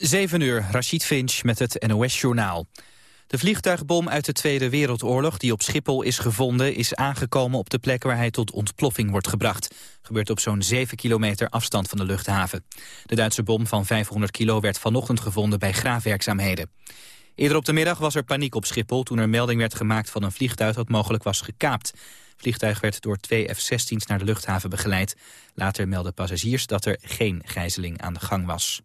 7 uur, Rashid Finch met het NOS-journaal. De vliegtuigbom uit de Tweede Wereldoorlog die op Schiphol is gevonden... is aangekomen op de plek waar hij tot ontploffing wordt gebracht. Gebeurt op zo'n 7 kilometer afstand van de luchthaven. De Duitse bom van 500 kilo werd vanochtend gevonden bij graafwerkzaamheden. Eerder op de middag was er paniek op Schiphol... toen er melding werd gemaakt van een vliegtuig dat mogelijk was gekaapt. Het vliegtuig werd door twee F-16's naar de luchthaven begeleid. Later meldden passagiers dat er geen gijzeling aan de gang was.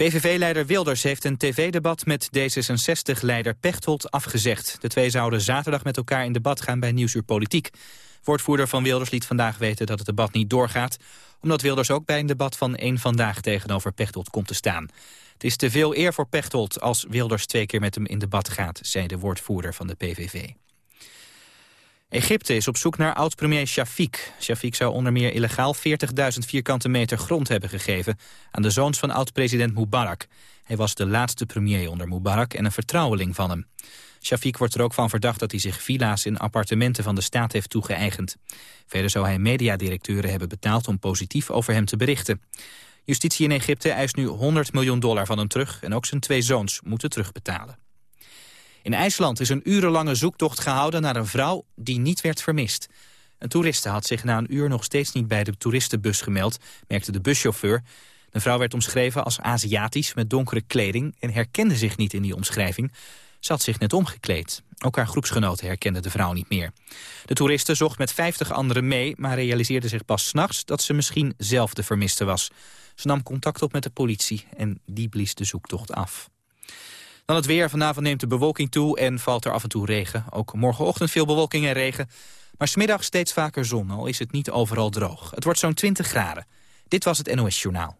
PVV-leider Wilders heeft een tv-debat met D66-leider Pechtold afgezegd. De twee zouden zaterdag met elkaar in debat gaan bij Nieuwsuur Politiek. Woordvoerder van Wilders liet vandaag weten dat het debat niet doorgaat... omdat Wilders ook bij een debat van één Vandaag tegenover Pechtold komt te staan. Het is te veel eer voor Pechtold als Wilders twee keer met hem in debat gaat... zei de woordvoerder van de PVV. Egypte is op zoek naar oud-premier Shafiq. Shafiq zou onder meer illegaal 40.000 vierkante meter grond hebben gegeven... aan de zoons van oud-president Mubarak. Hij was de laatste premier onder Mubarak en een vertrouweling van hem. Shafiq wordt er ook van verdacht dat hij zich villa's in appartementen van de staat heeft toegeëigend. Verder zou hij mediadirecteuren hebben betaald om positief over hem te berichten. Justitie in Egypte eist nu 100 miljoen dollar van hem terug... en ook zijn twee zoons moeten terugbetalen. In IJsland is een urenlange zoektocht gehouden naar een vrouw die niet werd vermist. Een toeriste had zich na een uur nog steeds niet bij de toeristenbus gemeld, merkte de buschauffeur. De vrouw werd omschreven als Aziatisch met donkere kleding en herkende zich niet in die omschrijving. Ze had zich net omgekleed. Ook haar groepsgenoten herkenden de vrouw niet meer. De toeriste zocht met 50 anderen mee, maar realiseerde zich pas s'nachts dat ze misschien zelf de vermiste was. Ze nam contact op met de politie en die blies de zoektocht af. Dan het weer. Vanavond neemt de bewolking toe en valt er af en toe regen. Ook morgenochtend veel bewolking en regen. Maar smiddag steeds vaker zon, al is het niet overal droog. Het wordt zo'n 20 graden. Dit was het NOS Journaal.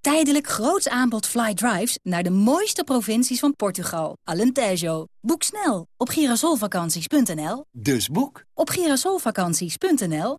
Tijdelijk groots aanbod fly drives naar de mooiste provincies van Portugal. Alentejo. Boek snel op girasolvakanties.nl. Dus boek op girasolvakanties.nl.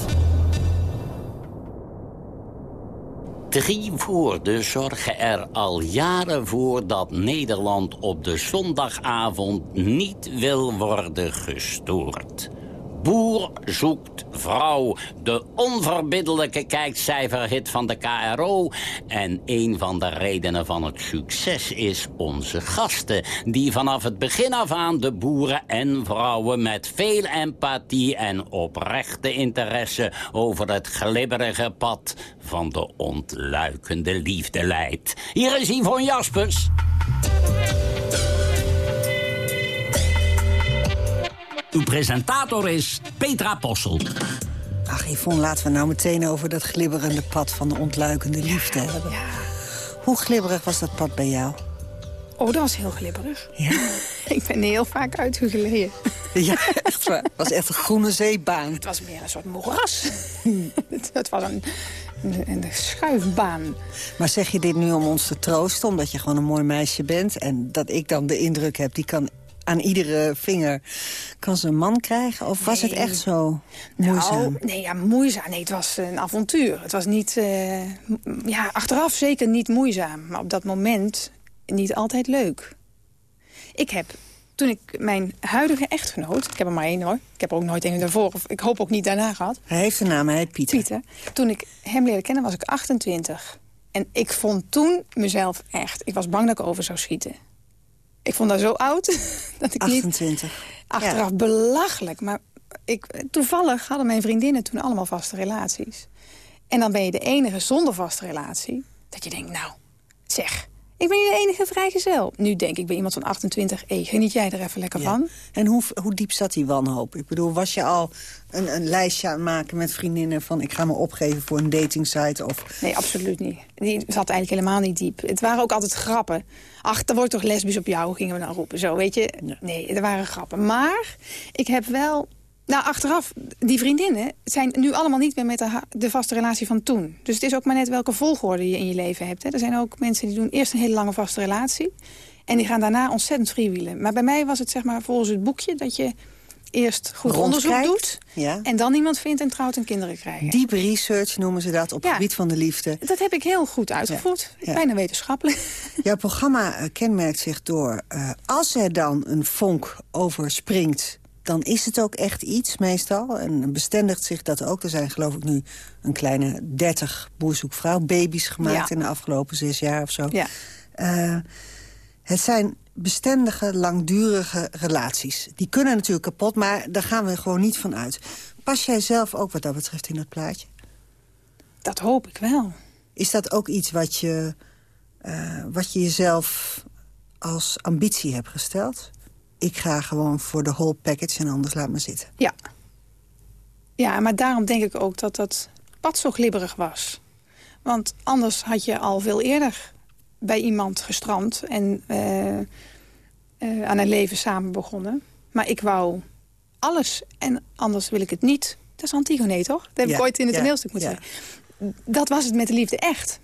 Drie woorden zorgen er al jaren voor dat Nederland op de zondagavond niet wil worden gestoord. Boer zoekt vrouw, de onverbiddelijke kijkcijferhit van de KRO. En een van de redenen van het succes is onze gasten... die vanaf het begin af aan de boeren en vrouwen... met veel empathie en oprechte interesse... over het glibberige pad van de ontluikende liefde leidt. Hier is Yvonne Jaspers. Uw presentator is Petra Possel. Ach, Yvonne, laten we nou meteen over dat glibberende pad van de ontluikende liefde hebben. Ja. Hoe glibberig was dat pad bij jou? Oh, dat was heel glibberig. Ja? Ik ben heel vaak uitgegleden. Ja, echt waar. Het was echt een groene zeebaan. Het was meer een soort moeras. het, het was een, een, een schuifbaan. Maar zeg je dit nu om ons te troosten, omdat je gewoon een mooi meisje bent... en dat ik dan de indruk heb, die kan aan iedere vinger kan ze een man krijgen? Of was het echt zo Nou, moeizaam? nee, ja, moeizaam. Nee, het was een avontuur. Het was niet, eh, ja, achteraf zeker niet moeizaam. Maar op dat moment niet altijd leuk. Ik heb, toen ik mijn huidige echtgenoot... Ik heb er maar één hoor. Ik heb er ook nooit een daarvoor. Of ik hoop ook niet daarna gehad. Hij heeft een naam, hij heet Pieter. Pieter. Toen ik hem leerde kennen was ik 28. En ik vond toen mezelf echt... Ik was bang dat ik over zou schieten. Ik vond dat zo oud dat ik niet... 28. Achteraf belachelijk. Maar ik, toevallig hadden mijn vriendinnen toen allemaal vaste relaties. En dan ben je de enige zonder vaste relatie. Dat je denkt, nou, zeg, ik ben hier de enige vrijgezel. Nu denk ik bij iemand van 28, hé, geniet jij er even lekker Ja. van? En hoe, hoe diep zat die wanhoop? Ik bedoel, was je al een, een lijstje aan het maken met vriendinnen... van ik ga me opgeven voor een datingsite? Of Nee, absoluut niet. Die zat eigenlijk helemaal niet diep. Het waren ook altijd grappen. Ach, er wordt toch lesbisch op jou, gingen we dan roepen. Zo, weet je? Nee, er waren grappen. Maar ik heb wel... Nou, achteraf, die vriendinnen zijn nu allemaal niet meer met de, vaste relatie van toen. Dus het is ook maar net welke volgorde je in je leven hebt. Hè. Er zijn ook mensen die doen eerst een hele lange vaste relatie. En die gaan daarna ontzettend freewheelen. Maar bij mij was het zeg maar volgens het boekje... dat je eerst goed onderzoek doet... Ja. en dan iemand vindt en trouwt en kinderen krijgt. Deep research noemen ze dat op het gebied van de liefde. Dat heb ik heel goed uitgevoerd. Ja. Bijna wetenschappelijk. Jouw programma eh, kenmerkt zich door... eh, als er dan een vonk overspringt... dan is het ook echt iets meestal. En bestendigt zich dat ook. Er zijn geloof ik nu een kleine 30 boerzoekvrouw baby's gemaakt... Ja. in de afgelopen zes jaar of zo. Ja. Eh, het zijn bestendige, langdurige relaties. Die kunnen natuurlijk kapot, maar daar gaan we gewoon niet van uit. Pas jij zelf ook wat dat betreft in dat plaatje? Dat hoop ik wel. Is dat ook iets wat je, eh, wat je jezelf als ambitie hebt gesteld? Ik ga gewoon voor de whole package en anders laat me zitten. Ja. Ja, maar daarom denk ik ook dat dat pad zo glibberig was. Want anders had je al veel eerder bij iemand gestrand... en eh, eh, aan een leven samen begonnen. Maar ik wou alles en anders wil ik het niet. Dat is Antigone, toch? Dat heb Ja, ik ooit in het ja, toneelstuk moeten ja. zeggen. Dat was het met de liefde echt.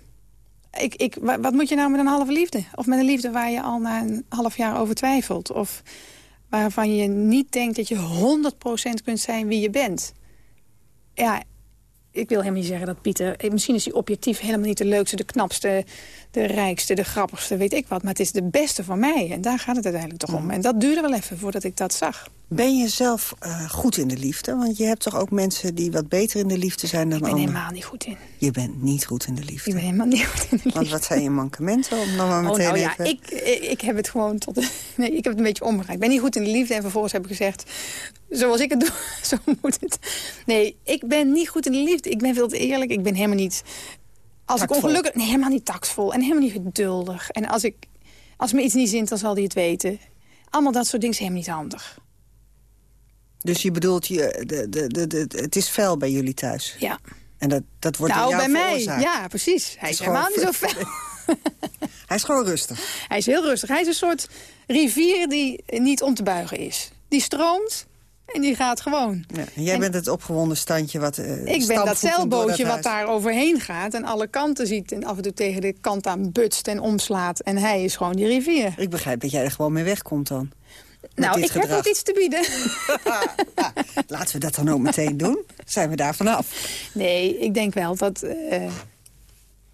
Ik, ik, wa- wat moet je nou met een halve liefde? Of met een liefde waar je al na een half jaar over twijfelt? Of waarvan je niet denkt dat je 100% kunt zijn wie je bent? Ja, ik wil helemaal niet zeggen dat Pieter... eh, Misschien is hij objectief helemaal niet de leukste, de knapste... de rijkste, de grappigste, weet ik wat. Maar het is de beste voor mij. En daar gaat het uiteindelijk toch om. En dat duurde wel even voordat ik dat zag. Ben je zelf eh, goed in de liefde? Want je hebt toch ook mensen die wat beter in de liefde zijn dan Ik ben anderen? helemaal niet goed in. Je bent niet goed in de liefde. Ik ben helemaal niet goed in de liefde. Want wat zijn je mankementen? Om dan maar Oh, meteen nou ja, even... ik, ik, ik heb het gewoon tot... Nee, ik heb het een beetje omgedraaid. Ik ben niet goed in de liefde en vervolgens heb ik gezegd... zoals ik het doe, zo moet het. Nee, ik ben niet goed in de liefde. Ik ben veel te eerlijk. Ik ben helemaal niet... Als Tactvol. ik ongelukkig... Nee, helemaal niet tactvol. En helemaal niet geduldig. En als, ik, als me iets niet zint, dan zal hij het weten. Allemaal dat soort dingen is helemaal niet handig. Dus je bedoelt, je, de, de, de, het is fel bij jullie thuis. Ja. En dat, dat wordt nou, bij mij. Ja, precies. Hij is is helemaal niet zo fel. Hij is gewoon rustig. Hij is heel rustig. Hij is een soort rivier die niet om te buigen is. Die stroomt en die gaat gewoon. Ja, en jij En- bent het opgewonden standje wat eh Ik ben dat zeilbootje dat wat daar overheen gaat... en alle kanten ziet en af en toe tegen de kant aan butst en omslaat. En hij is gewoon die rivier. Ik begrijp dat jij er gewoon mee wegkomt dan. Nou, ik heb ook iets te bieden. Ja, laten we dat dan ook meteen doen. Zijn we daar vanaf. Nee, ik denk wel dat eh,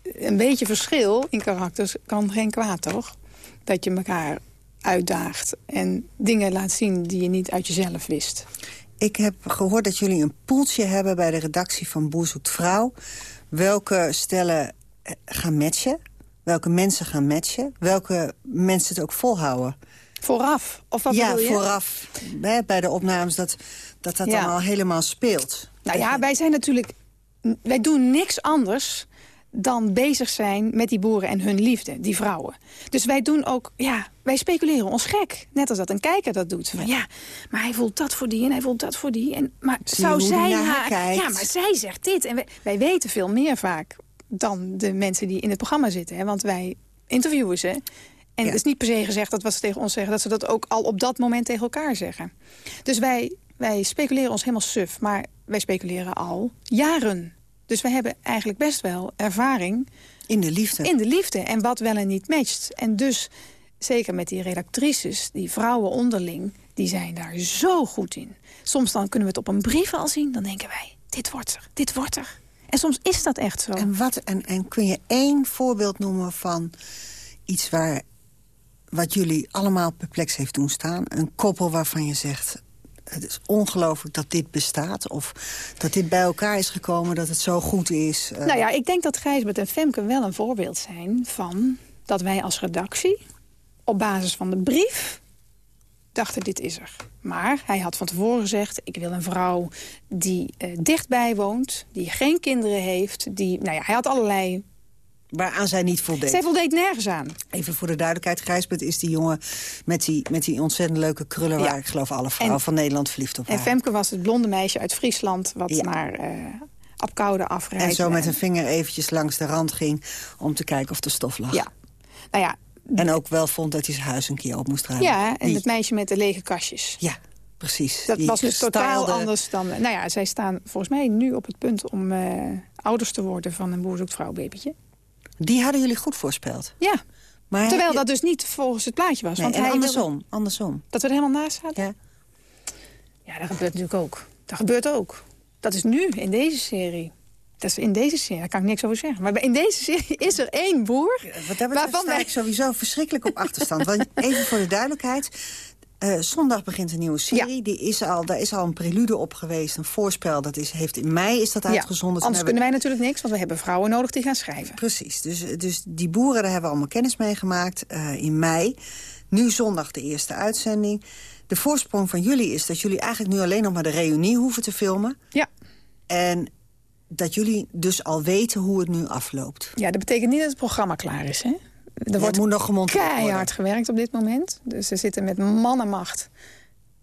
een beetje verschil in karakters kan geen kwaad, toch? Dat je elkaar uitdaagt en dingen laat zien die je niet uit jezelf wist. Ik heb gehoord dat jullie een poeltje hebben bij de redactie van Boer Zoekt Vrouw. Welke stellen eh, gaan matchen? Welke mensen gaan matchen? Welke mensen het ook volhouden? Vooraf, of wat ja, je? vooraf hè, bij de opnames dat dat, dat Ja. dan al helemaal speelt. Nou ja, wij zijn natuurlijk... Wij doen niks anders dan bezig zijn met die boeren en hun liefde, die vrouwen. Dus wij doen ook, ja, wij speculeren ons gek. Net als dat een kijker dat doet. Van ja, maar hij voelt dat voor die en hij voelt dat voor die. En, maar zou zij haar haar... kijkt? Ja, maar zij zegt dit. En wij, wij weten veel meer vaak dan de mensen die in het programma zitten. Hè? Want wij interviewen ze. En Ja. het is niet per se gezegd dat wat ze tegen ons zeggen... dat ze dat ook al op dat moment tegen elkaar zeggen. Dus wij, wij speculeren ons helemaal suf. Maar wij speculeren al jaren. Dus wij hebben eigenlijk best wel ervaring In de liefde. in de liefde. En wat wel en niet matcht. En dus, zeker met die redactrices, die vrouwen onderling... die zijn daar zo goed in. Soms dan kunnen we het op een brief al zien. Dan denken wij, dit wordt er, dit wordt er. En soms is dat echt zo. En, wat, en, en kun je één voorbeeld noemen van iets waar, wat jullie allemaal perplex heeft doen staan? Een koppel waarvan je zegt, het is ongelooflijk dat dit bestaat. Of dat dit bij elkaar is gekomen, dat het zo goed is. Eh, Nou ja, ik denk dat Gijsbert en Femke wel een voorbeeld zijn van dat wij als redactie op basis van de brief dachten dit is er. Maar hij had van tevoren gezegd, ik wil een vrouw die eh, dichtbij woont, die geen kinderen heeft, die, nou ja, hij had allerlei. Waaraan zij niet voldeed. Zij voldeed nergens aan. Even voor de duidelijkheid, Gijsbert is die jongen met die, met die ontzettend leuke krullen... Ja. waar ik geloof alle vrouwen En- van Nederland verliefd op En waren. Femke was het blonde meisje uit Friesland wat Ja. naar eh Apkoude afreisde. en zo met een vinger eventjes langs de rand ging om te kijken of er stof lag. Ja, nou ja, En ook wel vond dat hij zijn huis een keer op moest ruimen. ja en Die- het meisje met de lege kastjes. Ja, precies. Dat Die was dus totaal anders dan... Nou ja, zij staan volgens mij nu op het punt om eh, ouders te worden van een boer zoekt vrouw babytje. Die hadden jullie goed voorspeld. Ja, Maar Terwijl je- dat dus niet volgens het plaatje was. Nee, want en hij wilde- andersom, andersom. Dat we er helemaal naast zaten? Ja. Ja, dat gebeurt natuurlijk ook. Dat gebeurt ook. Dat is nu, in deze serie. Dat is in deze serie, daar kan ik niks over zeggen. Maar in deze serie is er één boer... Wat dat betreft waarvan sta wij- ik sowieso verschrikkelijk op achterstand. Want even voor de duidelijkheid. Eh, zondag begint een nieuwe serie. Die is al, daar is al een prelude op geweest. Een voorspel. Dat is, heeft in mei is dat Ja, uitgezonden. Anders kunnen wij natuurlijk niks, want we hebben vrouwen nodig die gaan schrijven. Precies. Dus, dus die boeren, daar hebben we allemaal kennis mee gemaakt eh, in mei. Nu zondag de eerste uitzending. De voorsprong van jullie is dat jullie eigenlijk nu alleen nog maar de reunie hoeven te filmen. Ja. En dat jullie dus al weten hoe het nu afloopt. ja, dat betekent niet dat het programma klaar is. Hè? Er wordt moet nog gemonteerd keihard worden. gewerkt op dit moment. Dus ze zitten met man en macht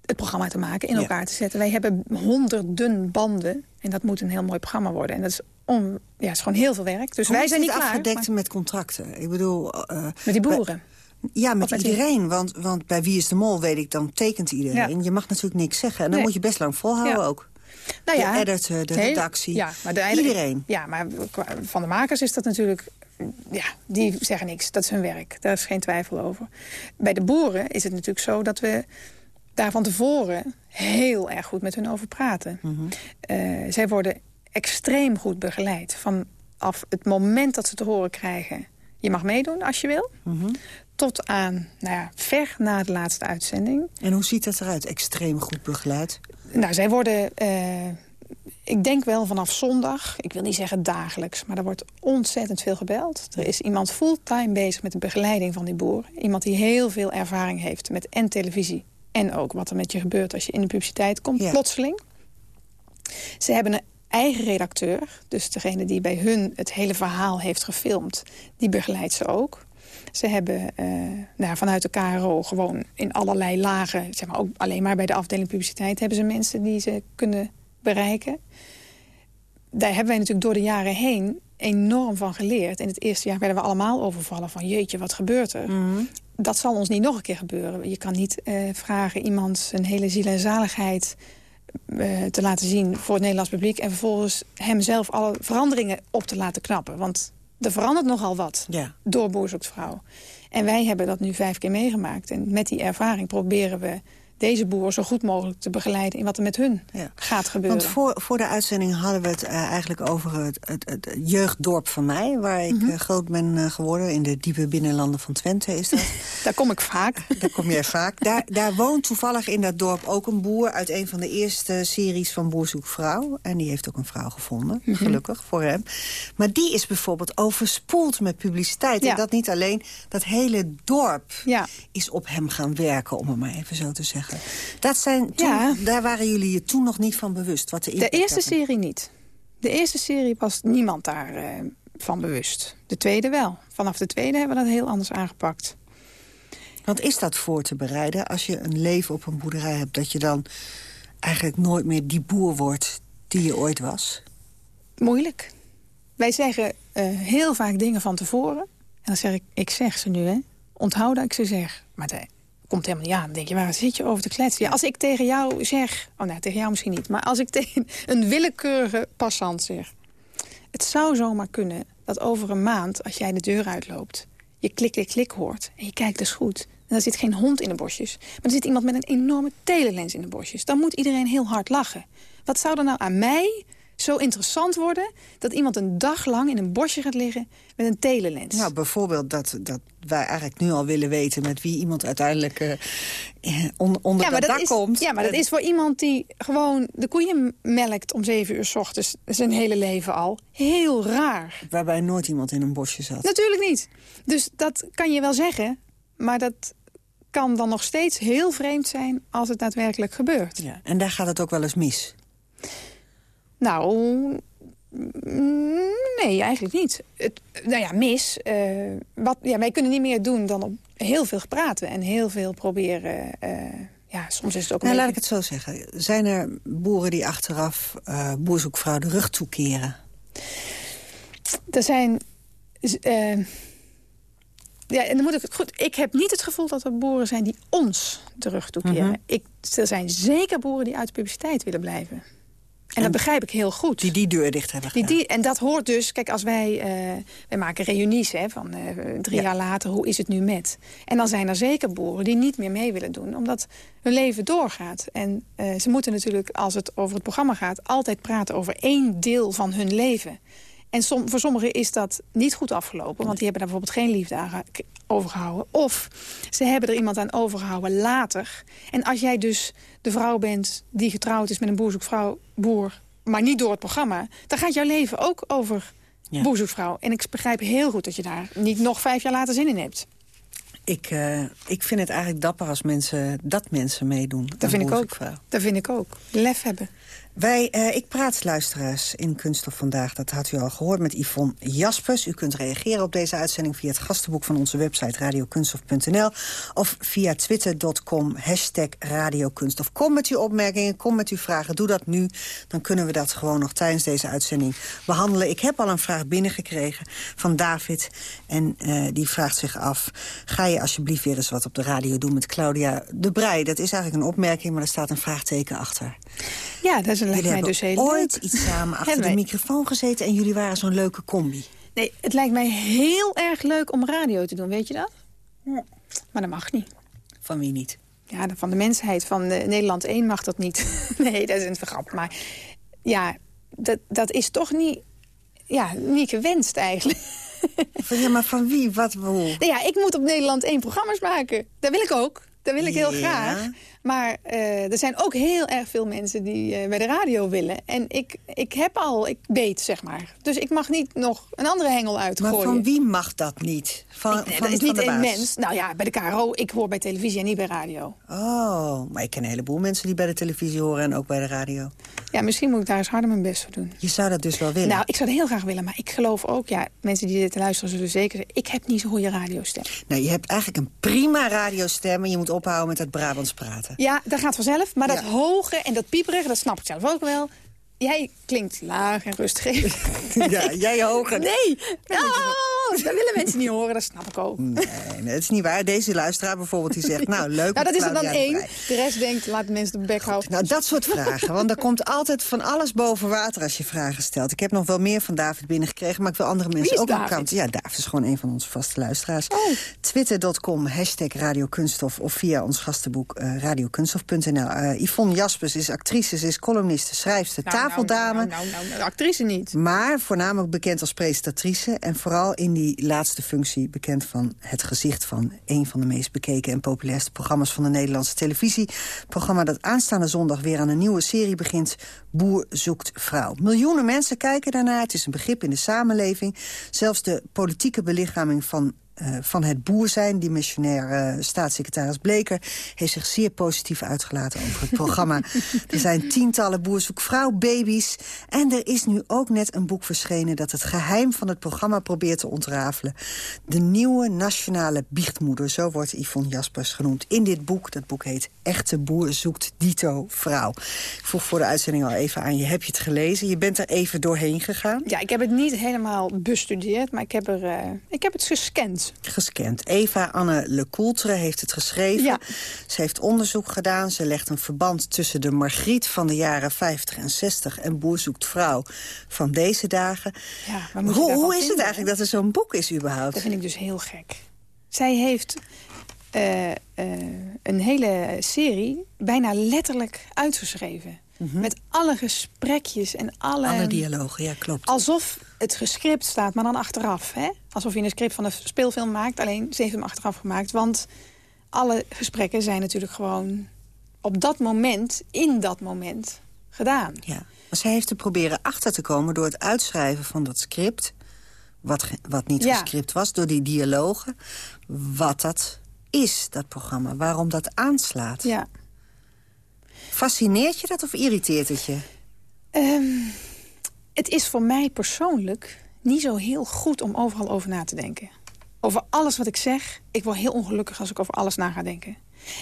het programma te maken, in Ja. elkaar te zetten. Wij hebben honderden banden en dat moet een heel mooi programma worden. En dat is, on, ja, is gewoon heel veel werk. Dus Hoe wij zijn niet klaar. afgedekt maar- met contracten? Ik bedoel... eh, met die bij- boeren. Ja, met iedereen. Want, want bij Wie is de Mol weet ik, dan tekent iedereen. Ja. Je mag natuurlijk niks zeggen. En dan Nee. moet je best lang volhouden Ja. ook. Nou ja, de editor, de heel- redactie. Ja, maar de, Iedereen. Ja, maar van de makers is dat natuurlijk... Ja, die zeggen niks. Dat is hun werk. Daar is geen twijfel over. Bij de boeren is het natuurlijk zo dat we daar van tevoren heel erg goed met hun over praten. Mhm. Eh, zij worden extreem goed begeleid. Vanaf het moment dat ze te horen krijgen... je mag meedoen als je wil. Mhm. Tot aan, nou ja, ver na de laatste uitzending. En hoe ziet dat eruit? Extreem goed begeleid. Nou, zij worden, eh, ik denk wel vanaf zondag, ik wil niet zeggen dagelijks... maar er wordt ontzettend veel gebeld. Er is iemand fulltime bezig met de begeleiding van die boeren. Iemand die heel veel ervaring heeft met en televisie... en ook wat er met je gebeurt als je in de publiciteit komt, Ja. plotseling. Ze hebben een eigen redacteur. Dus degene die bij hun het hele verhaal heeft gefilmd... die begeleidt ze ook. Ze hebben eh, nou, vanuit de KRO gewoon in allerlei lagen... Zeg maar ook alleen maar bij de afdeling publiciteit... hebben ze mensen die ze kunnen bereiken. Daar hebben wij natuurlijk door de jaren heen enorm van geleerd. In het eerste jaar werden we allemaal overvallen van... jeetje, wat gebeurt er? Dat zal ons niet nog een keer gebeuren. Je kan niet eh, vragen iemand zijn hele ziel en zaligheid eh, te laten zien voor het Nederlands publiek... en vervolgens hem zelf alle veranderingen op te laten knappen. Want er verandert nogal wat Ja. door Boer zoekt vrouw. En wij hebben dat nu vijf keer meegemaakt. En met die ervaring proberen we deze boeren zo goed mogelijk te begeleiden... in wat er met hun Ja. gaat gebeuren. Want voor, voor de uitzending hadden we het eh, eigenlijk over het, het, het jeugddorp van mij... waar ik Mhm. eh, groot ben eh, geworden. In de diepe binnenlanden van Twente is dat. Daar kom ik vaak. Daar kom jij vaak. Daar, daar woont toevallig in dat dorp ook een boer... uit een van de eerste series van Boer vrouw. En die heeft ook een vrouw gevonden, Mhm. gelukkig voor hem. Maar die is bijvoorbeeld overspoeld met publiciteit. Ja. En dat niet alleen, dat hele dorp Ja. is op hem gaan werken... om het maar even zo te zeggen. Dat zijn toen, Ja. Daar waren jullie je toen nog niet van bewust. Wat de, eerste daarvan- serie niet. De eerste serie was niemand daar eh, van bewust. De tweede wel. Vanaf de tweede hebben we dat heel anders aangepakt. Want is dat voor te bereiden als je een leven op een boerderij hebt... dat je dan eigenlijk nooit meer die boer wordt die je ooit was? Moeilijk. Wij zeggen eh, heel vaak dingen van tevoren. En dan zeg ik, ik zeg ze nu, hè. Onthoud dat ik ze zeg. Maar komt helemaal niet aan. Dan denk je, waar zit je over te kletsen? Ja, als ik tegen jou zeg... Oh, nou, tegen jou misschien niet. Maar als ik tegen een willekeurige passant zeg... Het zou zomaar kunnen dat over een maand, als jij de deur uitloopt... je klik, klik, klik hoort en je kijkt dus goed... en er zit geen hond in de bosjes... maar er zit iemand met een enorme telelens in de bosjes... dan moet iedereen heel hard lachen. Wat zou er nou aan mij zo interessant worden... dat iemand een dag lang in een bosje gaat liggen met een telelens? Nou, bijvoorbeeld dat, dat wij eigenlijk nu al willen weten... met wie iemand uiteindelijk eh, eh, on- onder ja, dat dat dak is, komt. Ja, maar dat is voor iemand die gewoon de koeien melkt om zeven uur s ochtends... zijn hele leven al, heel raar. Waarbij nooit iemand in een bosje zat. Natuurlijk niet. Dus dat kan je wel zeggen, maar dat kan dan nog steeds heel vreemd zijn als het daadwerkelijk gebeurt. Ja. En daar gaat het ook wel eens mis. Nou, mm, nee, eigenlijk niet. Het, nou ja, mis. eh, wat, ja, wij kunnen niet meer doen dan op heel veel praten en heel veel proberen. eh, ja, soms is het ook een Nou, laat ik beetje- het zo zeggen. Zijn er boeren die achteraf eh boerzoekvrouw de rug toekeren? Er zijn... ja, en dan moet ik het goed. Ik heb niet het gevoel dat er boeren zijn die ons terug toekeren. Mhm. ik, er zijn zeker boeren die uit de publiciteit willen blijven. En, dat begrijp ik heel goed. Die die deur dicht hebben die, die, En dat hoort dus, kijk, als wij, uh, wij maken reunies hè, van uh, drie jaar later, hoe is het nu met? En dan zijn er zeker boeren die niet meer mee willen doen, omdat hun leven doorgaat. En uh, ze moeten natuurlijk, als het over het programma gaat, altijd praten over één deel van hun leven. En som, voor sommigen is dat niet goed afgelopen, want die hebben daar bijvoorbeeld geen liefde aan overgehouden. Of ze hebben er iemand aan overgehouden later. En als jij dus de vrouw bent die getrouwd is met een boerzoekvrouw, boer... maar niet door het programma, dan gaat jouw leven ook over ja. boerzoekvrouw. En ik begrijp heel goed dat je daar niet nog vijf jaar later zin in hebt. Ik, uh, ik vind het eigenlijk dapper als mensen, dat mensen meedoen. Dat vind ik ook. Dat vind ik ook. Lef hebben. Wij, uh, ik praat luisteraars in Kunststof Vandaag. Dat had u al gehoord met Yvonne Jaspers. U kunt reageren op deze uitzending via het gastenboek van onze website radiokunststof.nl of via twitter.com hashtag radiokunststof. Kom met uw opmerkingen, kom met uw vragen. Doe dat nu. Dan kunnen we dat gewoon nog tijdens deze uitzending behandelen. Ik heb al een vraag binnengekregen van David. En uh, die vraagt zich af... ga je alsjeblieft weer eens wat op de radio doen met Claudia de Brij? Dat is eigenlijk een opmerking, maar er staat een vraagteken achter. Ja, dat is lijkt mij dus heel ooit iets samen achter de microfoon gezeten... en jullie waren zo'n leuke combi. Nee, het lijkt mij heel erg leuk om radio te doen, weet je dat? Ja. Maar dat mag niet. Van wie niet? Ja, van de mensheid. Van de, Nederland 1 mag dat niet. nee, dat is een vergrap. Maar ja, dat, dat is toch niet, ja, niet gewenst eigenlijk. ja, maar van wie? Wat? Hoe? Ja, ik moet op Nederland 1 programma's maken. Dat wil ik ook. Dat wil ik heel graag. Maar uh, er zijn ook heel erg veel mensen die uh, bij de radio willen. En ik, ik heb al, ik weet zeg maar. Dus ik mag niet nog een andere hengel uitgooien. Maar van wie mag dat niet? Van, ik, van, dat is niet een mens. Nou ja, bij de KRO, ik hoor bij televisie en niet bij radio. Oh, maar ik ken een heleboel mensen die bij de televisie horen en ook bij de radio. Ja, misschien moet ik daar eens harder mijn best voor doen. Je zou dat dus wel willen? Nou, ik zou het heel graag willen. Maar ik geloof ook, ja, mensen die dit luisteren zullen zeker zeggen... ik heb niet zo'n goede radiostem. Nou, je hebt eigenlijk een prima radiostem... en je moet ophouden met het Brabants praten. Ja, dat gaat vanzelf. Maar dat hoge en dat pieperige, dat snap ik zelf ook wel. Jij klinkt laag en rustgevend. ja, jij hoger. Nee, oh, dat willen mensen niet horen, dat snap ik ook. Nee, nee, dat is niet waar. Deze luisteraar bijvoorbeeld die zegt, nou leuk. nou, dat is er dan één. De rest denkt, laat de mensen de bek houden. Nou, dat soort vragen. Want er komt altijd van alles boven water als je vragen stelt. Ik heb nog wel meer van David binnengekregen, maar ik wil andere mensen ook een kant. Ja, David is gewoon een van onze vaste luisteraars. Oh. Twitter.com, hashtag radiokunststof of via ons gastenboek uh, radiokunststof.nl. Uh, Yvonne Jaspers is actrice, ze is columniste, schrijfster, nou, tafeldame. Nou, nou, nou, actrice niet. Maar voornamelijk bekend als presentatrice. En vooral in die laatste functie bekend van het gezicht van... een van de meest bekeken en populairste programma's van de Nederlandse televisie. Programma dat aanstaande zondag weer aan een nieuwe serie begint. Boer zoekt vrouw. Miljoenen mensen kijken daarnaar. Het is een begrip in de samenleving. Zelfs de politieke belichaming van van het boer zijn. Die missionair uh, staatssecretaris Bleker heeft zich zeer positief uitgelaten over het programma. er zijn tientallen boerzoekvrouw-baby's. En er is nu ook net een boek verschenen dat het geheim van het programma probeert te ontrafelen. De nieuwe nationale biechtmoeder, zo wordt Yvonne Jaspers genoemd. In dit boek, dat boek heet Echte boer zoekt dito vrouw. Ik vroeg voor de uitzending al even aan je, heb je het gelezen? Je bent er even doorheen gegaan? Ja, ik heb het niet helemaal bestudeerd, maar ik heb, er, uh, ik heb het gescand gescand. Eva Anne Lecoultre heeft het geschreven. Ja. Ze heeft onderzoek gedaan. Ze legt een verband tussen de Margriet van de jaren 50 en 60... en Boer zoekt vrouw van deze dagen. Ja, hoe hoe is het eigenlijk dat er zo'n boek is überhaupt? Dat vind ik dus heel gek. Zij heeft uh, uh, een hele serie bijna letterlijk uitgeschreven. Mhm. Met alle gesprekjes en alle... Alle dialogen, ja, klopt. Alsof het gescript staat, maar dan achteraf. Hè? Alsof je een script van een speelfilm maakt, alleen ze heeft hem achteraf gemaakt. Want alle gesprekken zijn natuurlijk gewoon op dat moment, in dat moment, gedaan. Ja, maar zij heeft er proberen achter te komen door het uitschrijven van dat script... wat, wat niet ja. gescript was, door die dialogen... wat dat is, dat programma, waarom dat aanslaat. Ja. Fascineert je dat of irriteert het je? Um, het is voor mij persoonlijk niet zo heel goed om overal over na te denken. Over alles wat ik zeg, ik word heel ongelukkig als ik over alles na ga denken.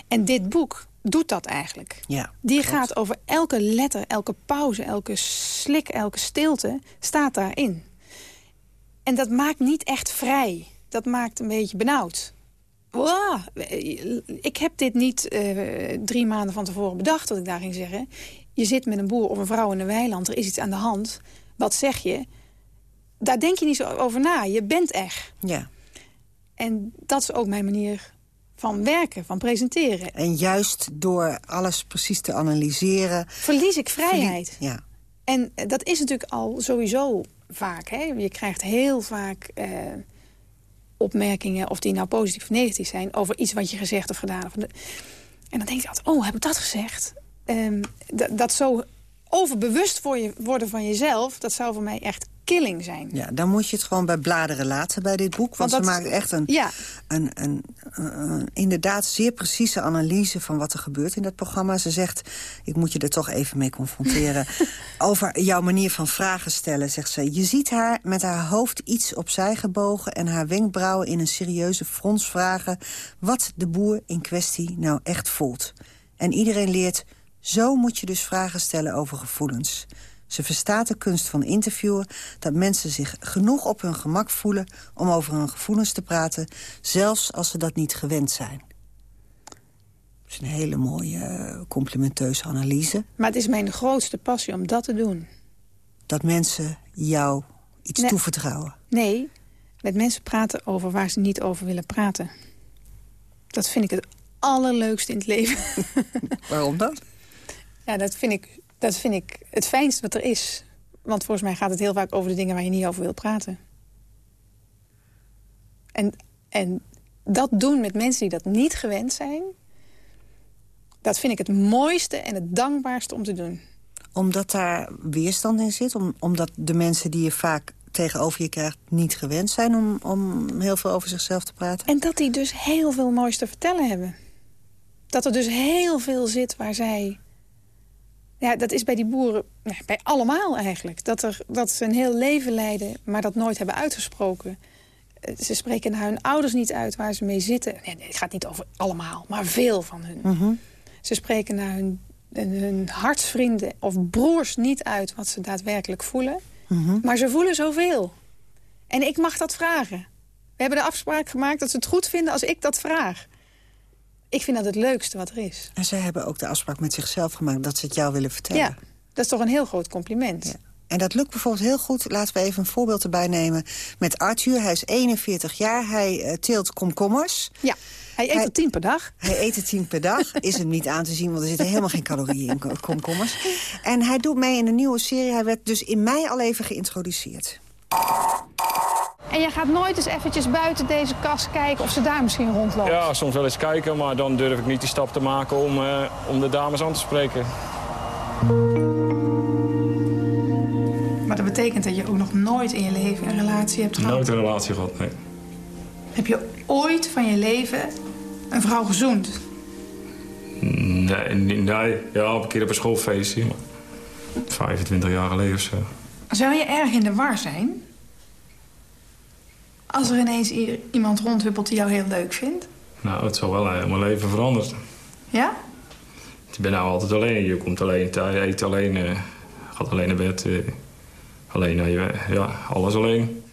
En dit boek doet dat eigenlijk. Ja, Die gaat over elke letter, elke pauze, elke slik, elke stilte, staat daarin. En dat maakt niet echt vrij. Dat maakt een beetje benauwd. Ik heb dit niet uh, drie maanden van tevoren bedacht, wat ik daar ging zeggen. je zit met een boer of een vrouw in een weiland, er is iets aan de hand. Wat zeg je? Daar denk je niet zo over na. Je bent echt. Ja. En dat is ook mijn manier van werken, van presenteren. En juist door alles precies te analyseren... Verlies ik vrijheid. Ja. En dat is natuurlijk al sowieso vaak. Hè? Je krijgt heel vaak eh, opmerkingen, of die nou positief of negatief zijn... over iets wat je gezegd of gedaan hebt. En dan denk je altijd, oh, heb ik dat gezegd? Ehm, dat zo overbewust voor je worden van jezelf... dat zou voor mij echt killing zijn. Ja, dan moet je het gewoon bij bladeren laten bij dit boek. Want, ze maakt echt een, ja. een, een, een, inderdaad zeer precieze analyse van wat er gebeurt in dat programma. Ze zegt, ik moet je er toch even mee confronteren... over jouw manier van vragen stellen, zegt ze. Je ziet haar met haar hoofd iets opzij gebogen... en haar wenkbrauwen in een serieuze frons vragen... wat de boer in kwestie nou echt voelt. En iedereen leert, zo moet je dus vragen stellen over gevoelens... Ze verstaat de kunst van interviewen... dat mensen zich genoeg op hun gemak voelen om over hun gevoelens te praten... zelfs als ze dat niet gewend zijn. Dat is een hele mooie, eh, complimenteuze analyse. Maar het is mijn grootste passie om dat te doen. Dat mensen jou iets toevertrouwen? Nee, met mensen praten over waar ze niet over willen praten. Dat vind ik het allerleukste in het leven. Waarom dan? Ja, dat vind ik dat vind ik het fijnste wat er is. Want volgens mij gaat het heel vaak over de dingen waar je niet over wilt praten. En, en dat doen met mensen die dat niet gewend zijn... dat vind ik het mooiste en het dankbaarste om te doen. Omdat daar weerstand in zit? Om, omdat de mensen die je vaak tegenover je krijgt niet gewend zijn... Om, om heel veel over zichzelf te praten? En dat die dus heel veel moois te vertellen hebben. Dat er dus heel veel zit waar zij ja, dat is bij die boeren, bij allemaal eigenlijk. Dat, er, dat ze een heel leven leiden, maar dat nooit hebben uitgesproken. Eh, ze spreken naar hun ouders niet uit waar ze mee zitten. Nee, het gaat niet over allemaal, maar veel van hun. Mhm. Ze spreken naar hun, hun hartsvrienden of broers niet uit wat ze daadwerkelijk voelen. Mhm. Maar ze voelen zoveel. En ik mag dat vragen. We hebben de afspraak gemaakt dat ze het goed vinden als ik dat vraag. Ik vind dat het leukste wat er is. En zij hebben ook de afspraak met zichzelf gemaakt dat ze het jou willen vertellen. Ja, dat is toch een heel groot compliment. Ja. En dat lukt bijvoorbeeld heel goed. Laten we even een voorbeeld erbij nemen met Arthur. Hij is 41 jaar, hij uh, teelt komkommers. Ja, hij eet er tien per dag. Hij eet er tien per dag. Is hem niet aan te zien, want er zitten helemaal geen calorieën in komkommers. En hij doet mee in een nieuwe serie. Hij werd dus in mei al even geïntroduceerd. En jij gaat nooit eens eventjes buiten deze kast kijken of ze daar misschien rondlopen? Ja, soms wel eens kijken, maar dan durf ik niet die stap te maken om, uh, om de dames aan te spreken. Maar dat betekent dat je ook nog nooit in je leven een relatie hebt gehad? Nooit een relatie gehad, nee. Heb je ooit van je leven een vrouw gezoend? Nee, nee. Ja, op een keer op een schoolfeestje. Maar 25 jaar geleden of zo. Zou je erg in de war zijn? Als er ineens iemand rondhuppelt die jou heel leuk vindt? Nou, het zal wel mijn leven veranderd. Ja? Ik ben nou altijd alleen. Je komt alleen thuis, eet alleen, uh, gaat alleen naar bed. Uh, alleen naar je, ja, alles alleen.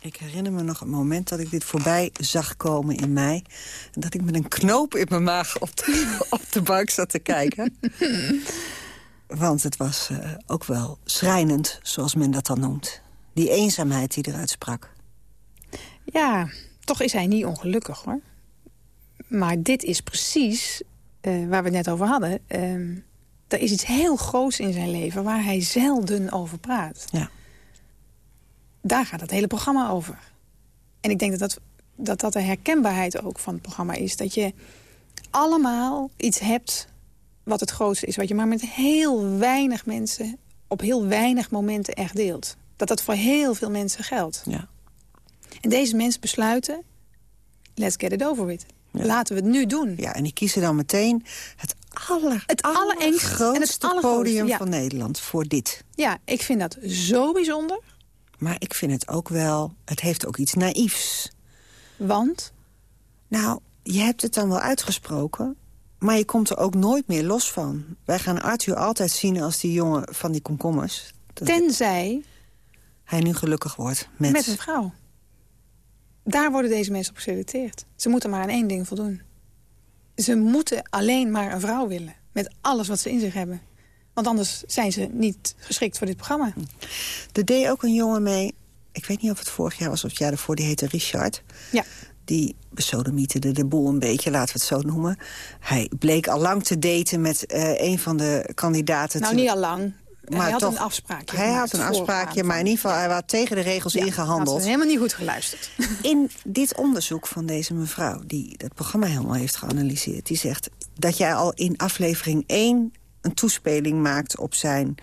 Ik herinner me nog een moment dat ik dit voorbij zag komen in mei. En dat ik met een knoop in mijn maag op de, op de bank zat te kijken. Want het was uh, ook wel schrijnend, zoals men dat dan noemt. Die eenzaamheid die eruit sprak. Ja, toch is hij niet ongelukkig, hoor. Maar dit is precies uh, waar we het net over hadden. Uh, er is iets heel groots in zijn leven waar hij zelden over praat. Ja. Daar gaat het hele programma over. En ik denk dat dat, dat dat de herkenbaarheid ook van het programma is. Dat je allemaal iets hebt wat het grootste is. Wat je maar met heel weinig mensen op heel weinig momenten echt deelt. Dat dat voor heel veel mensen geldt. Ja. En deze mensen besluiten, let's get it over with. Laten we het nu doen. Ja, en die kiezen dan meteen het, aller, het en het podium van Nederland voor dit. Ja, ik vind dat zo bijzonder. Maar ik vind het ook wel, het heeft ook iets naïefs. Want? Nou, je hebt het dan wel uitgesproken, maar je komt er ook nooit meer los van. Wij gaan Arthur altijd zien als die jongen van die komkommers. Tenzij... hij nu gelukkig wordt met... Met een vrouw. Daar worden deze mensen op geselecteerd. Ze moeten maar aan één ding voldoen. Ze moeten alleen maar een vrouw willen. Met alles wat ze in zich hebben. Want anders zijn ze niet geschikt voor dit programma. Er deed ook een jongen mee, ik weet niet of het vorig jaar was of het jaar daarvoor... die heette Richard. Ja. Die besodemieterde de boel een beetje, laten we het zo noemen. Hij bleek al lang te daten met eh, een van de kandidaten. Nou, te- niet al lang. Maar hij had toch, een afspraakje. Hij had een afspraakje, maar in ieder geval... hij had tegen de regels Ja, Had ingehandeld. ze helemaal niet goed geluisterd. In dit onderzoek van deze mevrouw, die het programma helemaal heeft geanalyseerd... die zegt dat jij al in aflevering 1 een toespeling maakt op zijn